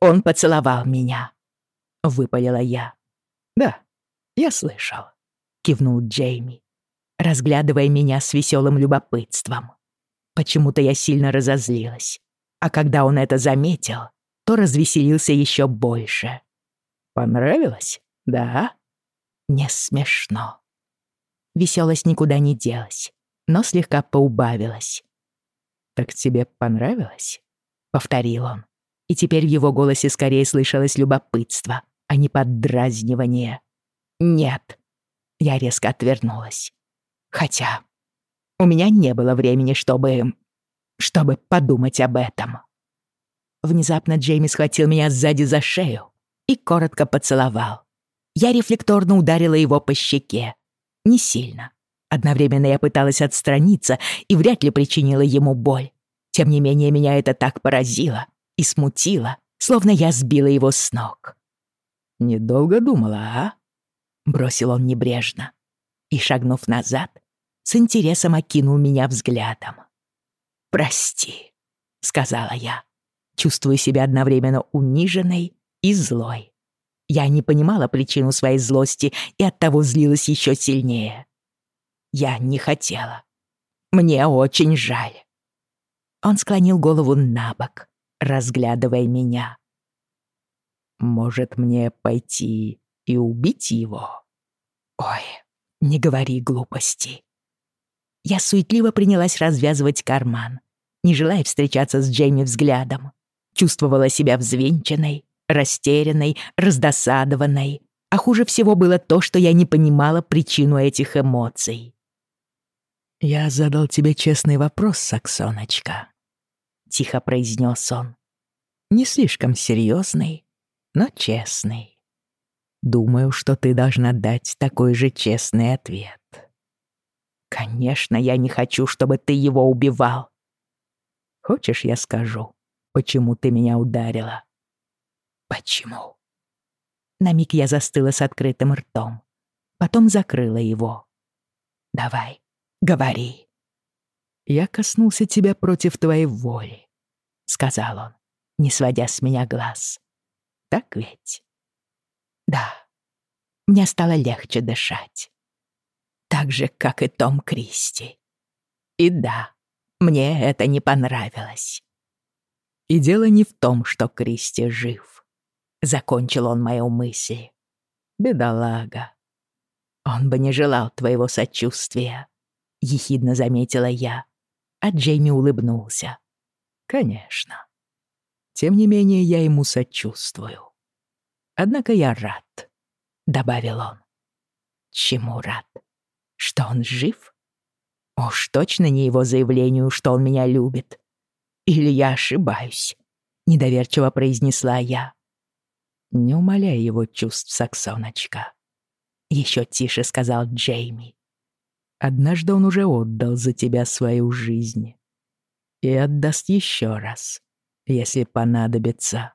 Он поцеловал меня», — выпалила я. «Да, я слышал», — кивнул Джейми, разглядывая меня с веселым любопытством. Почему-то я сильно разозлилась, а когда он это заметил, то развеселился еще больше. «Понравилось, да?» «Не смешно». Веселость никуда не делась, но слегка поубавилась. «Так тебе понравилось?» — повторил он. И теперь в его голосе скорее слышалось любопытство, а не поддразнивание. «Нет». Я резко отвернулась. Хотя у меня не было времени, чтобы... чтобы подумать об этом. Внезапно Джейми схватил меня сзади за шею и коротко поцеловал. Я рефлекторно ударила его по щеке. Не сильно. Одновременно я пыталась отстраниться и вряд ли причинила ему боль. Тем не менее, меня это так поразило и смутило, словно я сбила его с ног. «Недолго думала, а?» — бросил он небрежно и, шагнув назад, с интересом окинул меня взглядом. «Прости», — сказала я, чувствуя себя одновременно униженной и злой. Я не понимала причину своей злости и оттого злилась еще сильнее. Я не хотела. Мне очень жаль. Он склонил голову на бок, разглядывая меня. «Может, мне пойти и убить его?» «Ой, не говори глупости». Я суетливо принялась развязывать карман, не желая встречаться с Джейми взглядом. Чувствовала себя взвинченной, растерянной, раздосадованной. А хуже всего было то, что я не понимала причину этих эмоций. «Я задал тебе честный вопрос, Саксоночка», — тихо произнес он. «Не слишком серьезный, но честный. Думаю, что ты должна дать такой же честный ответ. Конечно, я не хочу, чтобы ты его убивал. Хочешь, я скажу, почему ты меня ударила? Почему? На миг я застыла с открытым ртом. Потом закрыла его. Давай, говори. Я коснулся тебя против твоей воли, сказал он, не сводя с меня глаз. Так ведь? Да, мне стало легче дышать. Так же, как и Том Кристи. И да, мне это не понравилось. И дело не в том, что Кристи жив. Закончил он мою мысль. Бедолага. Он бы не желал твоего сочувствия, ехидно заметила я, а Джейми улыбнулся. Конечно. Тем не менее, я ему сочувствую. Однако я рад, — добавил он. Чему рад? Что он жив? Уж точно не его заявлению, что он меня любит. Или я ошибаюсь? Недоверчиво произнесла я. Не умоляй его чувств, Саксоночка. Еще тише сказал Джейми. Однажды он уже отдал за тебя свою жизнь. И отдаст еще раз, если понадобится.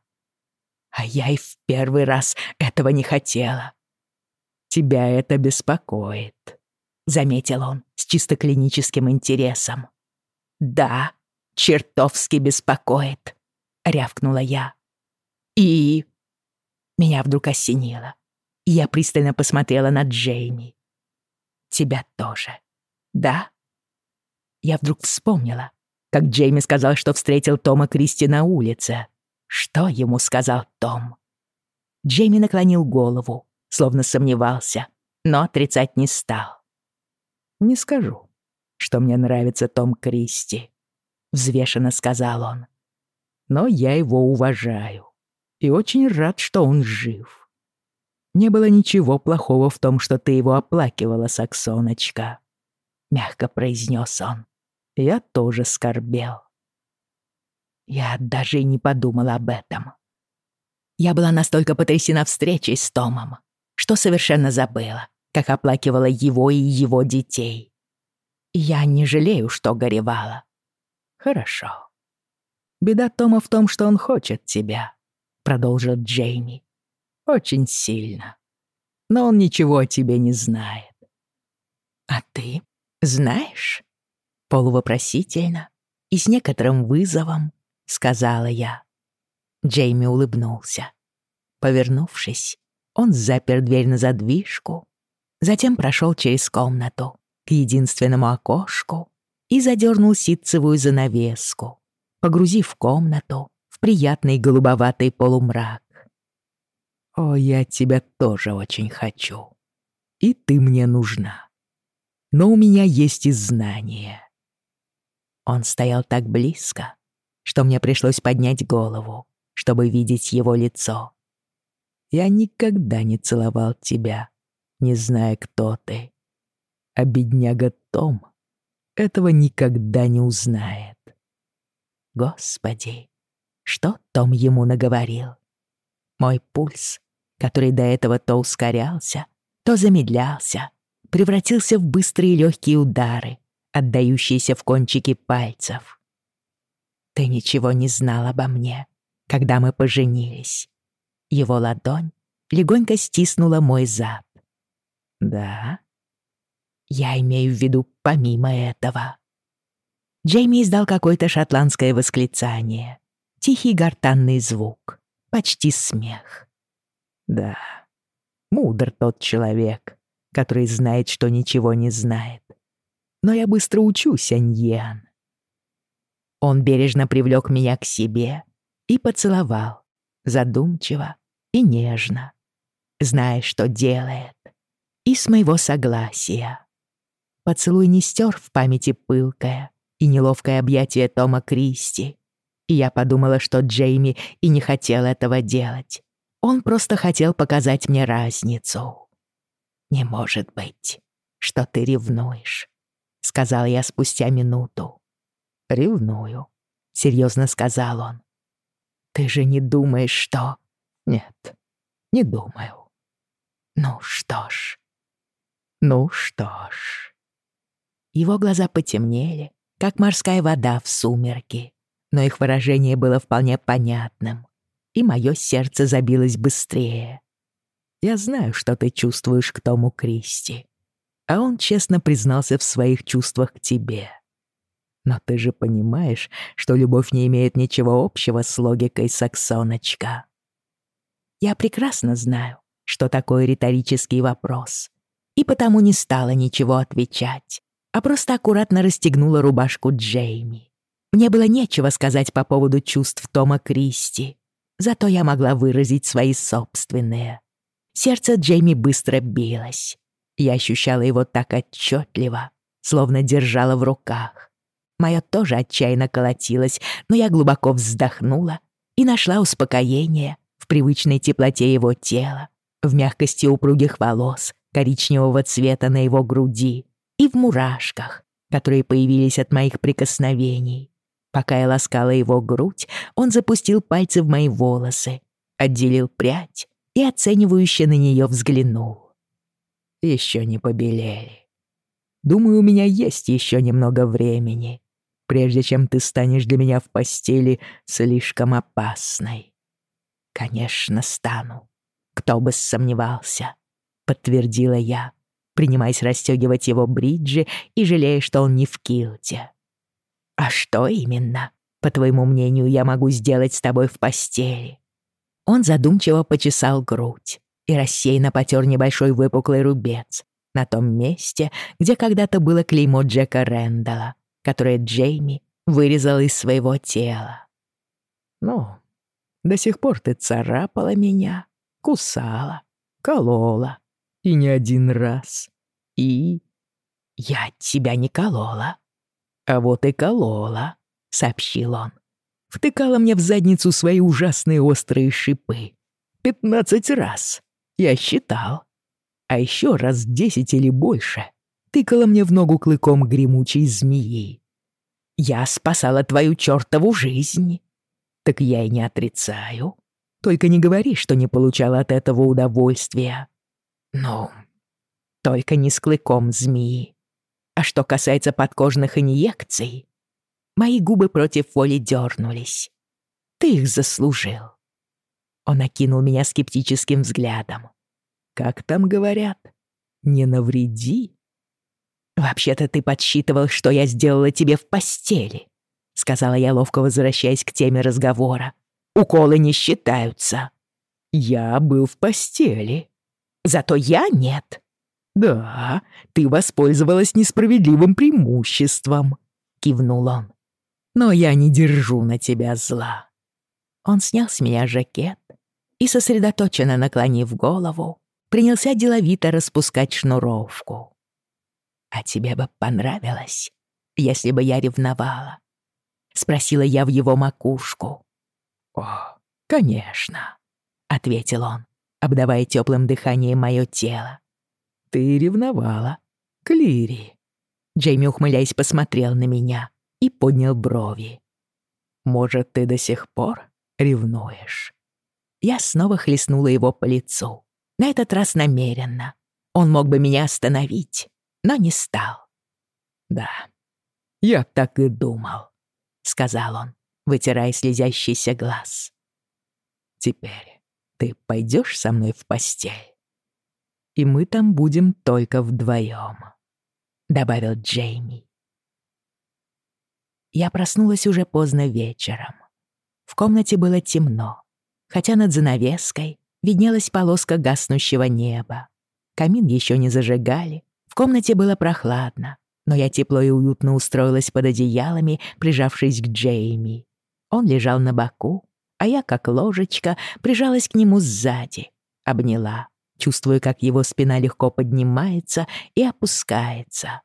А я и в первый раз этого не хотела. Тебя это беспокоит, заметил он с чисто клиническим интересом. Да, чертовски беспокоит, рявкнула я. И меня вдруг осенило, я пристально посмотрела на Джейми. Тебя тоже, да? Я вдруг вспомнила, как Джейми сказал, что встретил Тома Кристи на улице. Что ему сказал Том? Джейми наклонил голову, словно сомневался, но отрицать не стал. «Не скажу, что мне нравится Том Кристи», — взвешенно сказал он. «Но я его уважаю и очень рад, что он жив. Не было ничего плохого в том, что ты его оплакивала, Саксоночка», — мягко произнес он. «Я тоже скорбел. Я даже и не подумала об этом. Я была настолько потрясена встречей с Томом, что совершенно забыла, как оплакивала его и его детей. Я не жалею, что горевала. Хорошо. Беда Тома в том, что он хочет тебя, продолжил Джейми. Очень сильно. Но он ничего о тебе не знает. А ты знаешь? Полувопросительно и с некоторым вызовом сказала я. Джейми улыбнулся. Повернувшись, он запер дверь на задвижку, затем прошел через комнату к единственному окошку и задернул ситцевую занавеску, погрузив комнату в приятный голубоватый полумрак. «О, я тебя тоже очень хочу. И ты мне нужна. Но у меня есть и знания». Он стоял так близко, что мне пришлось поднять голову, чтобы видеть его лицо. «Я никогда не целовал тебя, не зная, кто ты. А бедняга Том этого никогда не узнает. Господи, что Том ему наговорил? Мой пульс, который до этого то ускорялся, то замедлялся, превратился в быстрые легкие удары, отдающиеся в кончики пальцев. Ты ничего не знал обо мне, когда мы поженились. Его ладонь легонько стиснула мой зад. Да? Я имею в виду помимо этого. Джейми издал какое-то шотландское восклицание. Тихий гортанный звук. Почти смех. Да, мудр тот человек, который знает, что ничего не знает. Но я быстро учусь, Аньен. Он бережно привлек меня к себе и поцеловал, задумчиво и нежно, зная, что делает, и с моего согласия. Поцелуй не стер в памяти пылкое и неловкое объятие Тома Кристи. И я подумала, что Джейми и не хотел этого делать. Он просто хотел показать мне разницу. «Не может быть, что ты ревнуешь», — сказала я спустя минуту. «Ревную», — серьезно сказал он. «Ты же не думаешь, что...» «Нет, не думаю». «Ну что ж...» «Ну что ж...» Его глаза потемнели, как морская вода в сумерки, но их выражение было вполне понятным, и мое сердце забилось быстрее. «Я знаю, что ты чувствуешь к Тому Кристи, а он честно признался в своих чувствах к тебе. Но ты же понимаешь, что любовь не имеет ничего общего с логикой саксоночка». Я прекрасно знаю, что такое риторический вопрос, и потому не стала ничего отвечать а просто аккуратно расстегнула рубашку Джейми. Мне было нечего сказать по поводу чувств Тома Кристи, зато я могла выразить свои собственные. Сердце Джейми быстро билось. Я ощущала его так отчетливо, словно держала в руках. Моё тоже отчаянно колотилось, но я глубоко вздохнула и нашла успокоение в привычной теплоте его тела, в мягкости упругих волос, коричневого цвета на его груди, и в мурашках, которые появились от моих прикосновений. Пока я ласкала его грудь, он запустил пальцы в мои волосы, отделил прядь и оценивающе на нее взглянул. Еще не побелели. Думаю, у меня есть еще немного времени, прежде чем ты станешь для меня в постели слишком опасной. Конечно, стану. Кто бы сомневался, подтвердила я, принимаясь расстегивать его бриджи и жалея, что он не в килте. «А что именно, по твоему мнению, я могу сделать с тобой в постели?» Он задумчиво почесал грудь и рассеянно потер небольшой выпуклый рубец на том месте, где когда-то было клеймо Джека Рэндалла, которое Джейми вырезал из своего тела. «Ну, до сих пор ты царапала меня, кусала, колола, и не один раз. И... Я тебя не колола. А вот и колола, сообщил он. Втыкала мне в задницу свои ужасные острые шипы. Пятнадцать раз. Я считал. А еще раз десять или больше тыкала мне в ногу клыком гремучей змеи. Я спасала твою чертову жизнь. Так я и не отрицаю. Только не говори, что не получала от этого удовольствия. Ну, только не с клыком змеи. А что касается подкожных инъекций, мои губы против воли дернулись. Ты их заслужил. Он окинул меня скептическим взглядом. Как там говорят? Не навреди. Вообще-то ты подсчитывал, что я сделала тебе в постели, сказала я, ловко возвращаясь к теме разговора. Уколы не считаются. Я был в постели. Зато я нет. Да, ты воспользовалась несправедливым преимуществом, кивнул он. Но я не держу на тебя зла. Он снял с меня жакет и, сосредоточенно наклонив голову, принялся деловито распускать шнуровку. «А тебе бы понравилось, если бы я ревновала?» — спросила я в его макушку. «О, конечно», — ответил он, обдавая теплым дыханием мое тело. «Ты ревновала, Клири». Джейми, ухмыляясь, посмотрел на меня и поднял брови. «Может, ты до сих пор ревнуешь?» Я снова хлестнула его по лицу. На этот раз намеренно. Он мог бы меня остановить, но не стал. «Да, я так и думал», — сказал он, вытирая слезящийся глаз. «Теперь ты пойдешь со мной в постель, и мы там будем только вдвоем», — добавил Джейми. Я проснулась уже поздно вечером. В комнате было темно, хотя над занавеской виднелась полоска гаснущего неба. Камин еще не зажигали, в комнате было прохладно, но я тепло и уютно устроилась под одеялами, прижавшись к Джейми. Он лежал на боку, а я, как ложечка, прижалась к нему сзади, обняла, чувствуя, как его спина легко поднимается и опускается.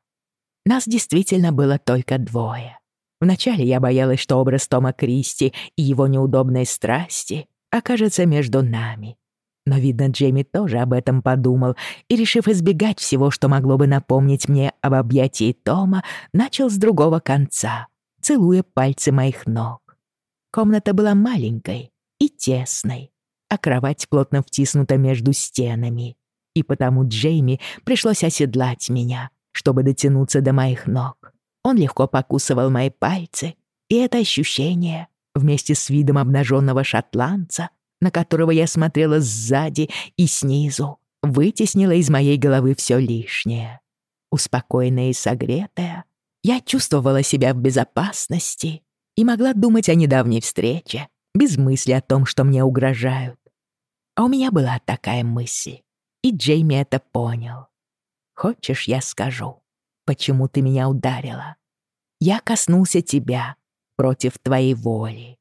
Нас действительно было только двое. Вначале я боялась, что образ Тома Кристи и его неудобной страсти окажется между нами. Но, видно, Джейми тоже об этом подумал и, решив избегать всего, что могло бы напомнить мне об объятии Тома, начал с другого конца, целуя пальцы моих ног. Комната была маленькой и тесной, а кровать плотно втиснута между стенами. И потому Джейми пришлось оседлать меня, чтобы дотянуться до моих ног. Он легко покусывал мои пальцы, и это ощущение вместе с видом обнаженного шотландца, на которого я смотрела сзади и снизу, вытеснило из моей головы все лишнее. Успокоенная и согретая, я чувствовала себя в безопасности и могла думать о недавней встрече, без мысли о том, что мне угрожают. А у меня была такая мысль, и Джейми это понял. «Хочешь, я скажу, почему ты меня ударила? Я коснулся тебя, против твоей воли.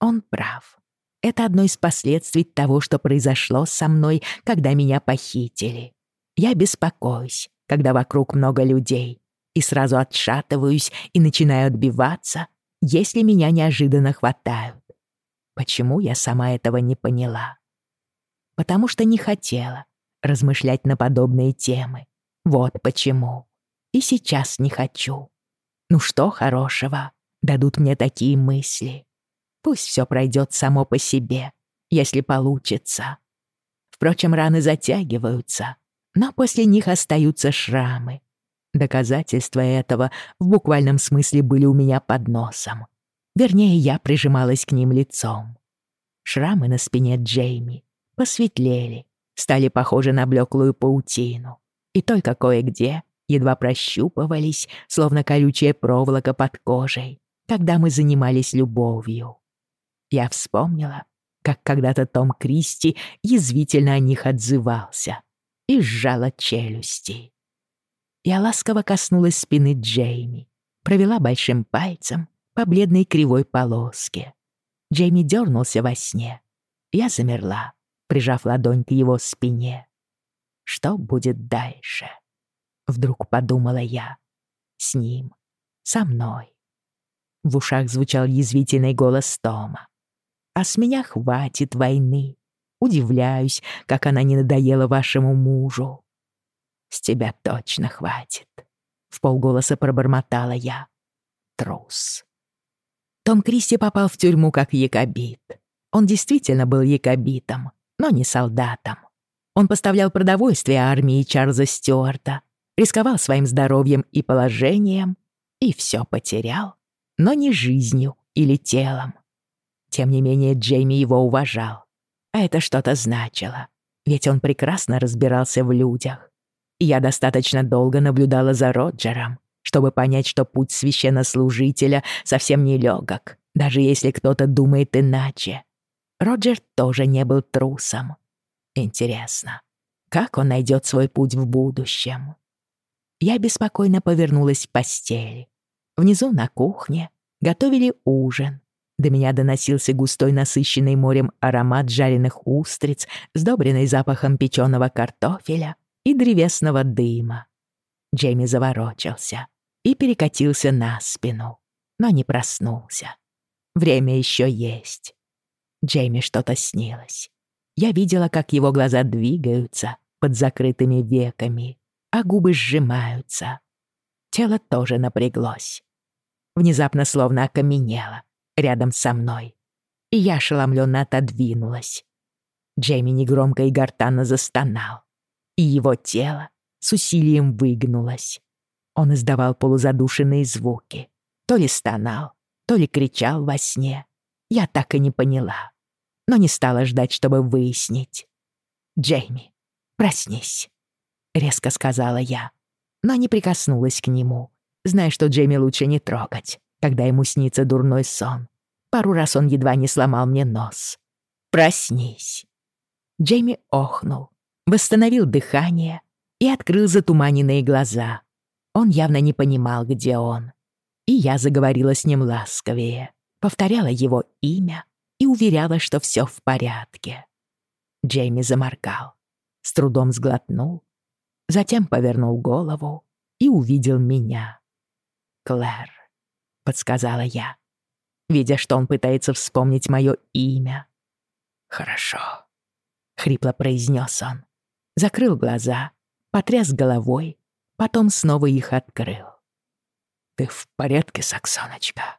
Он прав. Это одно из последствий того, что произошло со мной, когда меня похитили. Я беспокоюсь, когда вокруг много людей, и сразу отшатываюсь и начинаю отбиваться, если меня неожиданно хватают. Почему я сама этого не поняла? Потому что не хотела размышлять на подобные темы. Вот почему. И сейчас не хочу. Ну что хорошего? дадут мне такие мысли. Пусть все пройдет само по себе, если получится. Впрочем, раны затягиваются, но после них остаются шрамы. Доказательства этого в буквальном смысле были у меня под носом. Вернее, я прижималась к ним лицом. Шрамы на спине Джейми посветлели, стали похожи на блеклую паутину. И только кое-где едва прощупывались, словно колючая проволока под кожей когда мы занимались любовью. Я вспомнила, как когда-то Том Кристи язвительно о них отзывался и сжала челюсти. Я ласково коснулась спины Джейми, провела большим пальцем по бледной кривой полоске. Джейми дернулся во сне. Я замерла, прижав ладонь к его спине. Что будет дальше? Вдруг подумала я. С ним, со мной. В ушах звучал язвительный голос Тома. «А с меня хватит войны. Удивляюсь, как она не надоела вашему мужу». «С тебя точно хватит», — в полголоса пробормотала я. Трус. Том Кристи попал в тюрьму как якобит. Он действительно был якобитом, но не солдатом. Он поставлял продовольствие армии Чарльза Стюарта, рисковал своим здоровьем и положением, и все потерял, но не жизнью или телом. Тем не менее, Джейми его уважал. А это что-то значило, ведь он прекрасно разбирался в людях. Я достаточно долго наблюдала за Роджером, чтобы понять, что путь священнослужителя совсем не легок, даже если кто-то думает иначе. Роджер тоже не был трусом. Интересно, как он найдет свой путь в будущем? Я беспокойно повернулась в постели. Внизу на кухне готовили ужин. До меня доносился густой насыщенный морем аромат жареных устриц, сдобренный запахом печеного картофеля и древесного дыма. Джейми заворочился и перекатился на спину, но не проснулся. Время еще есть. Джейми что-то снилось. Я видела, как его глаза двигаются под закрытыми веками, а губы сжимаются. Тело тоже напряглось. Внезапно словно окаменело рядом со мной. И я ошеломленно отодвинулась. Джейми негромко и гортанно застонал, и его тело с усилием выгнулось. Он издавал полузадушенные звуки. То ли стонал, то ли кричал во сне. Я так и не поняла, но не стала ждать, чтобы выяснить. «Джейми, проснись», — резко сказала я, но не прикоснулась к нему, зная, что Джейми лучше не трогать, когда ему снится дурной сон. Пару раз он едва не сломал мне нос. «Проснись». Джейми охнул, восстановил дыхание и открыл затуманенные глаза. Он явно не понимал, где он. И я заговорила с ним ласковее, повторяла его имя и уверяла, что все в порядке. Джейми заморгал, с трудом сглотнул, затем повернул голову и увидел меня. «Клэр», — подсказала я, видя, что он пытается вспомнить мое имя. «Хорошо», — хрипло произнес он, закрыл глаза, потряс головой, потом снова их открыл. «Ты в порядке, Саксоночка?»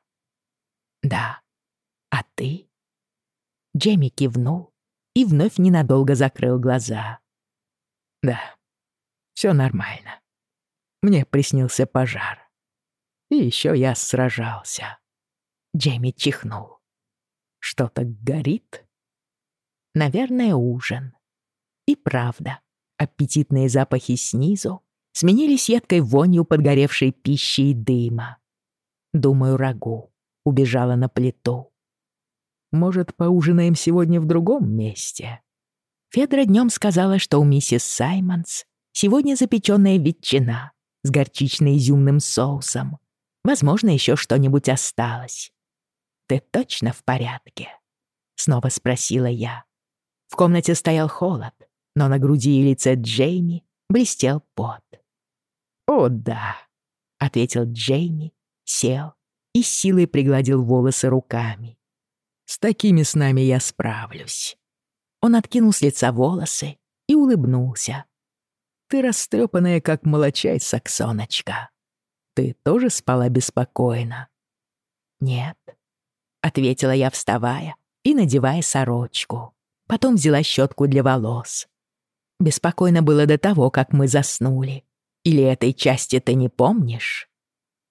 «Да. А ты?» Джейми кивнул и вновь ненадолго закрыл глаза. «Да, все нормально. Мне приснился пожар. И еще я сражался». Джейми чихнул. «Что-то горит?» «Наверное, ужин». И правда, аппетитные запахи снизу сменились едкой вонью подгоревшей пищи и дыма. Думаю, рагу убежала на плиту. Может, поужинаем сегодня в другом месте? Федра днем сказала, что у миссис Саймонс сегодня запеченная ветчина с горчично-изюмным соусом. Возможно, еще что-нибудь осталось. «Ты точно в порядке?» — снова спросила я. В комнате стоял холод, но на груди и лице Джейми блестел пот. «О, да», — ответил Джейми, сел и силой пригладил волосы руками. «С такими с нами я справлюсь». Он откинул с лица волосы и улыбнулся. «Ты растрепанная, как молочай, Саксоночка. Ты тоже спала беспокойно?» «Нет», — ответила я, вставая и надевая сорочку. Потом взяла щетку для волос. Беспокойно было до того, как мы заснули. Или этой части ты не помнишь?»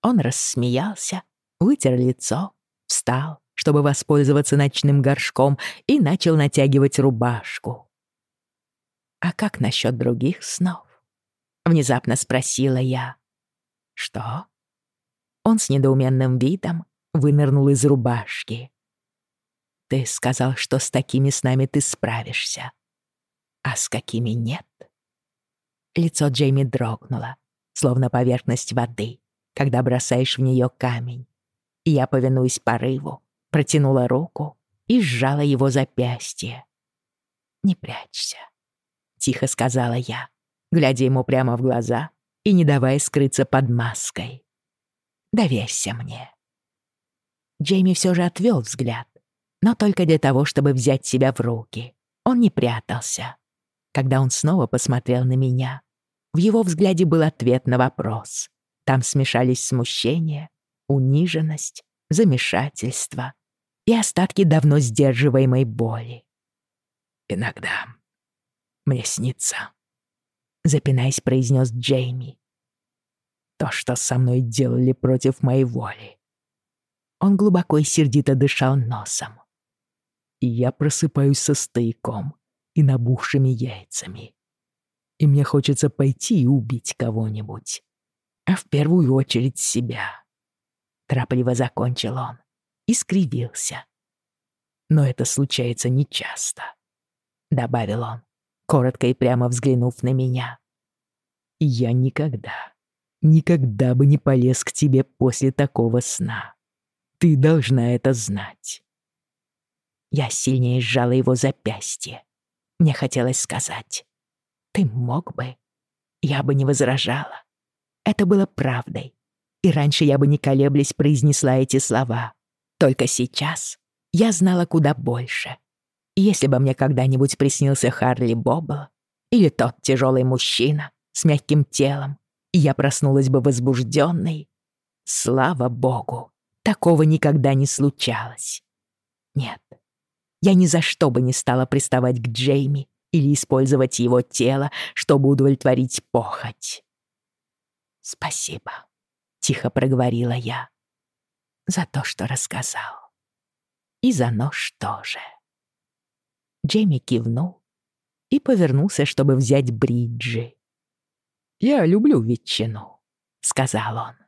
Он рассмеялся, вытер лицо, встал, чтобы воспользоваться ночным горшком, и начал натягивать рубашку. «А как насчет других снов?» — внезапно спросила я. «Что?» Он с недоуменным видом вынырнул из рубашки. «Ты сказал, что с такими снами ты справишься, а с какими нет?» Лицо Джейми дрогнуло, словно поверхность воды, когда бросаешь в нее камень. Я, повинуясь порыву, протянула руку и сжала его запястье. «Не прячься», — тихо сказала я, глядя ему прямо в глаза и не давая скрыться под маской. «Доверься мне». Джейми все же отвел взгляд, но только для того, чтобы взять себя в руки. Он не прятался. Когда он снова посмотрел на меня, в его взгляде был ответ на вопрос. Там смешались смущение, униженность, замешательство и остатки давно сдерживаемой боли. «Иногда мне снится», — запинаясь, произнес Джейми. то, что со мной делали против моей воли. Он глубоко и сердито дышал носом. И я просыпаюсь со стояком и набухшими яйцами. И мне хочется пойти и убить кого-нибудь. А в первую очередь себя. Торопливо закончил он и скривился. Но это случается нечасто, добавил он, коротко и прямо взглянув на меня. Я никогда, никогда бы не полез к тебе после такого сна. Ты должна это знать. Я сильнее сжала его запястье. Мне хотелось сказать. Ты мог бы. Я бы не возражала. Это было правдой. И раньше я бы не колеблясь произнесла эти слова. Только сейчас я знала куда больше. Если бы мне когда-нибудь приснился Харли Бобл или тот тяжелый мужчина с мягким телом, я проснулась бы возбужденной, слава богу, такого никогда не случалось. Нет, я ни за что бы не стала приставать к Джейми или использовать его тело, чтобы удовлетворить похоть. «Спасибо», — тихо проговорила я, — «за то, что рассказал. И за нож тоже». Джейми кивнул и повернулся, чтобы взять бриджи. «Я люблю ветчину», — сказал он.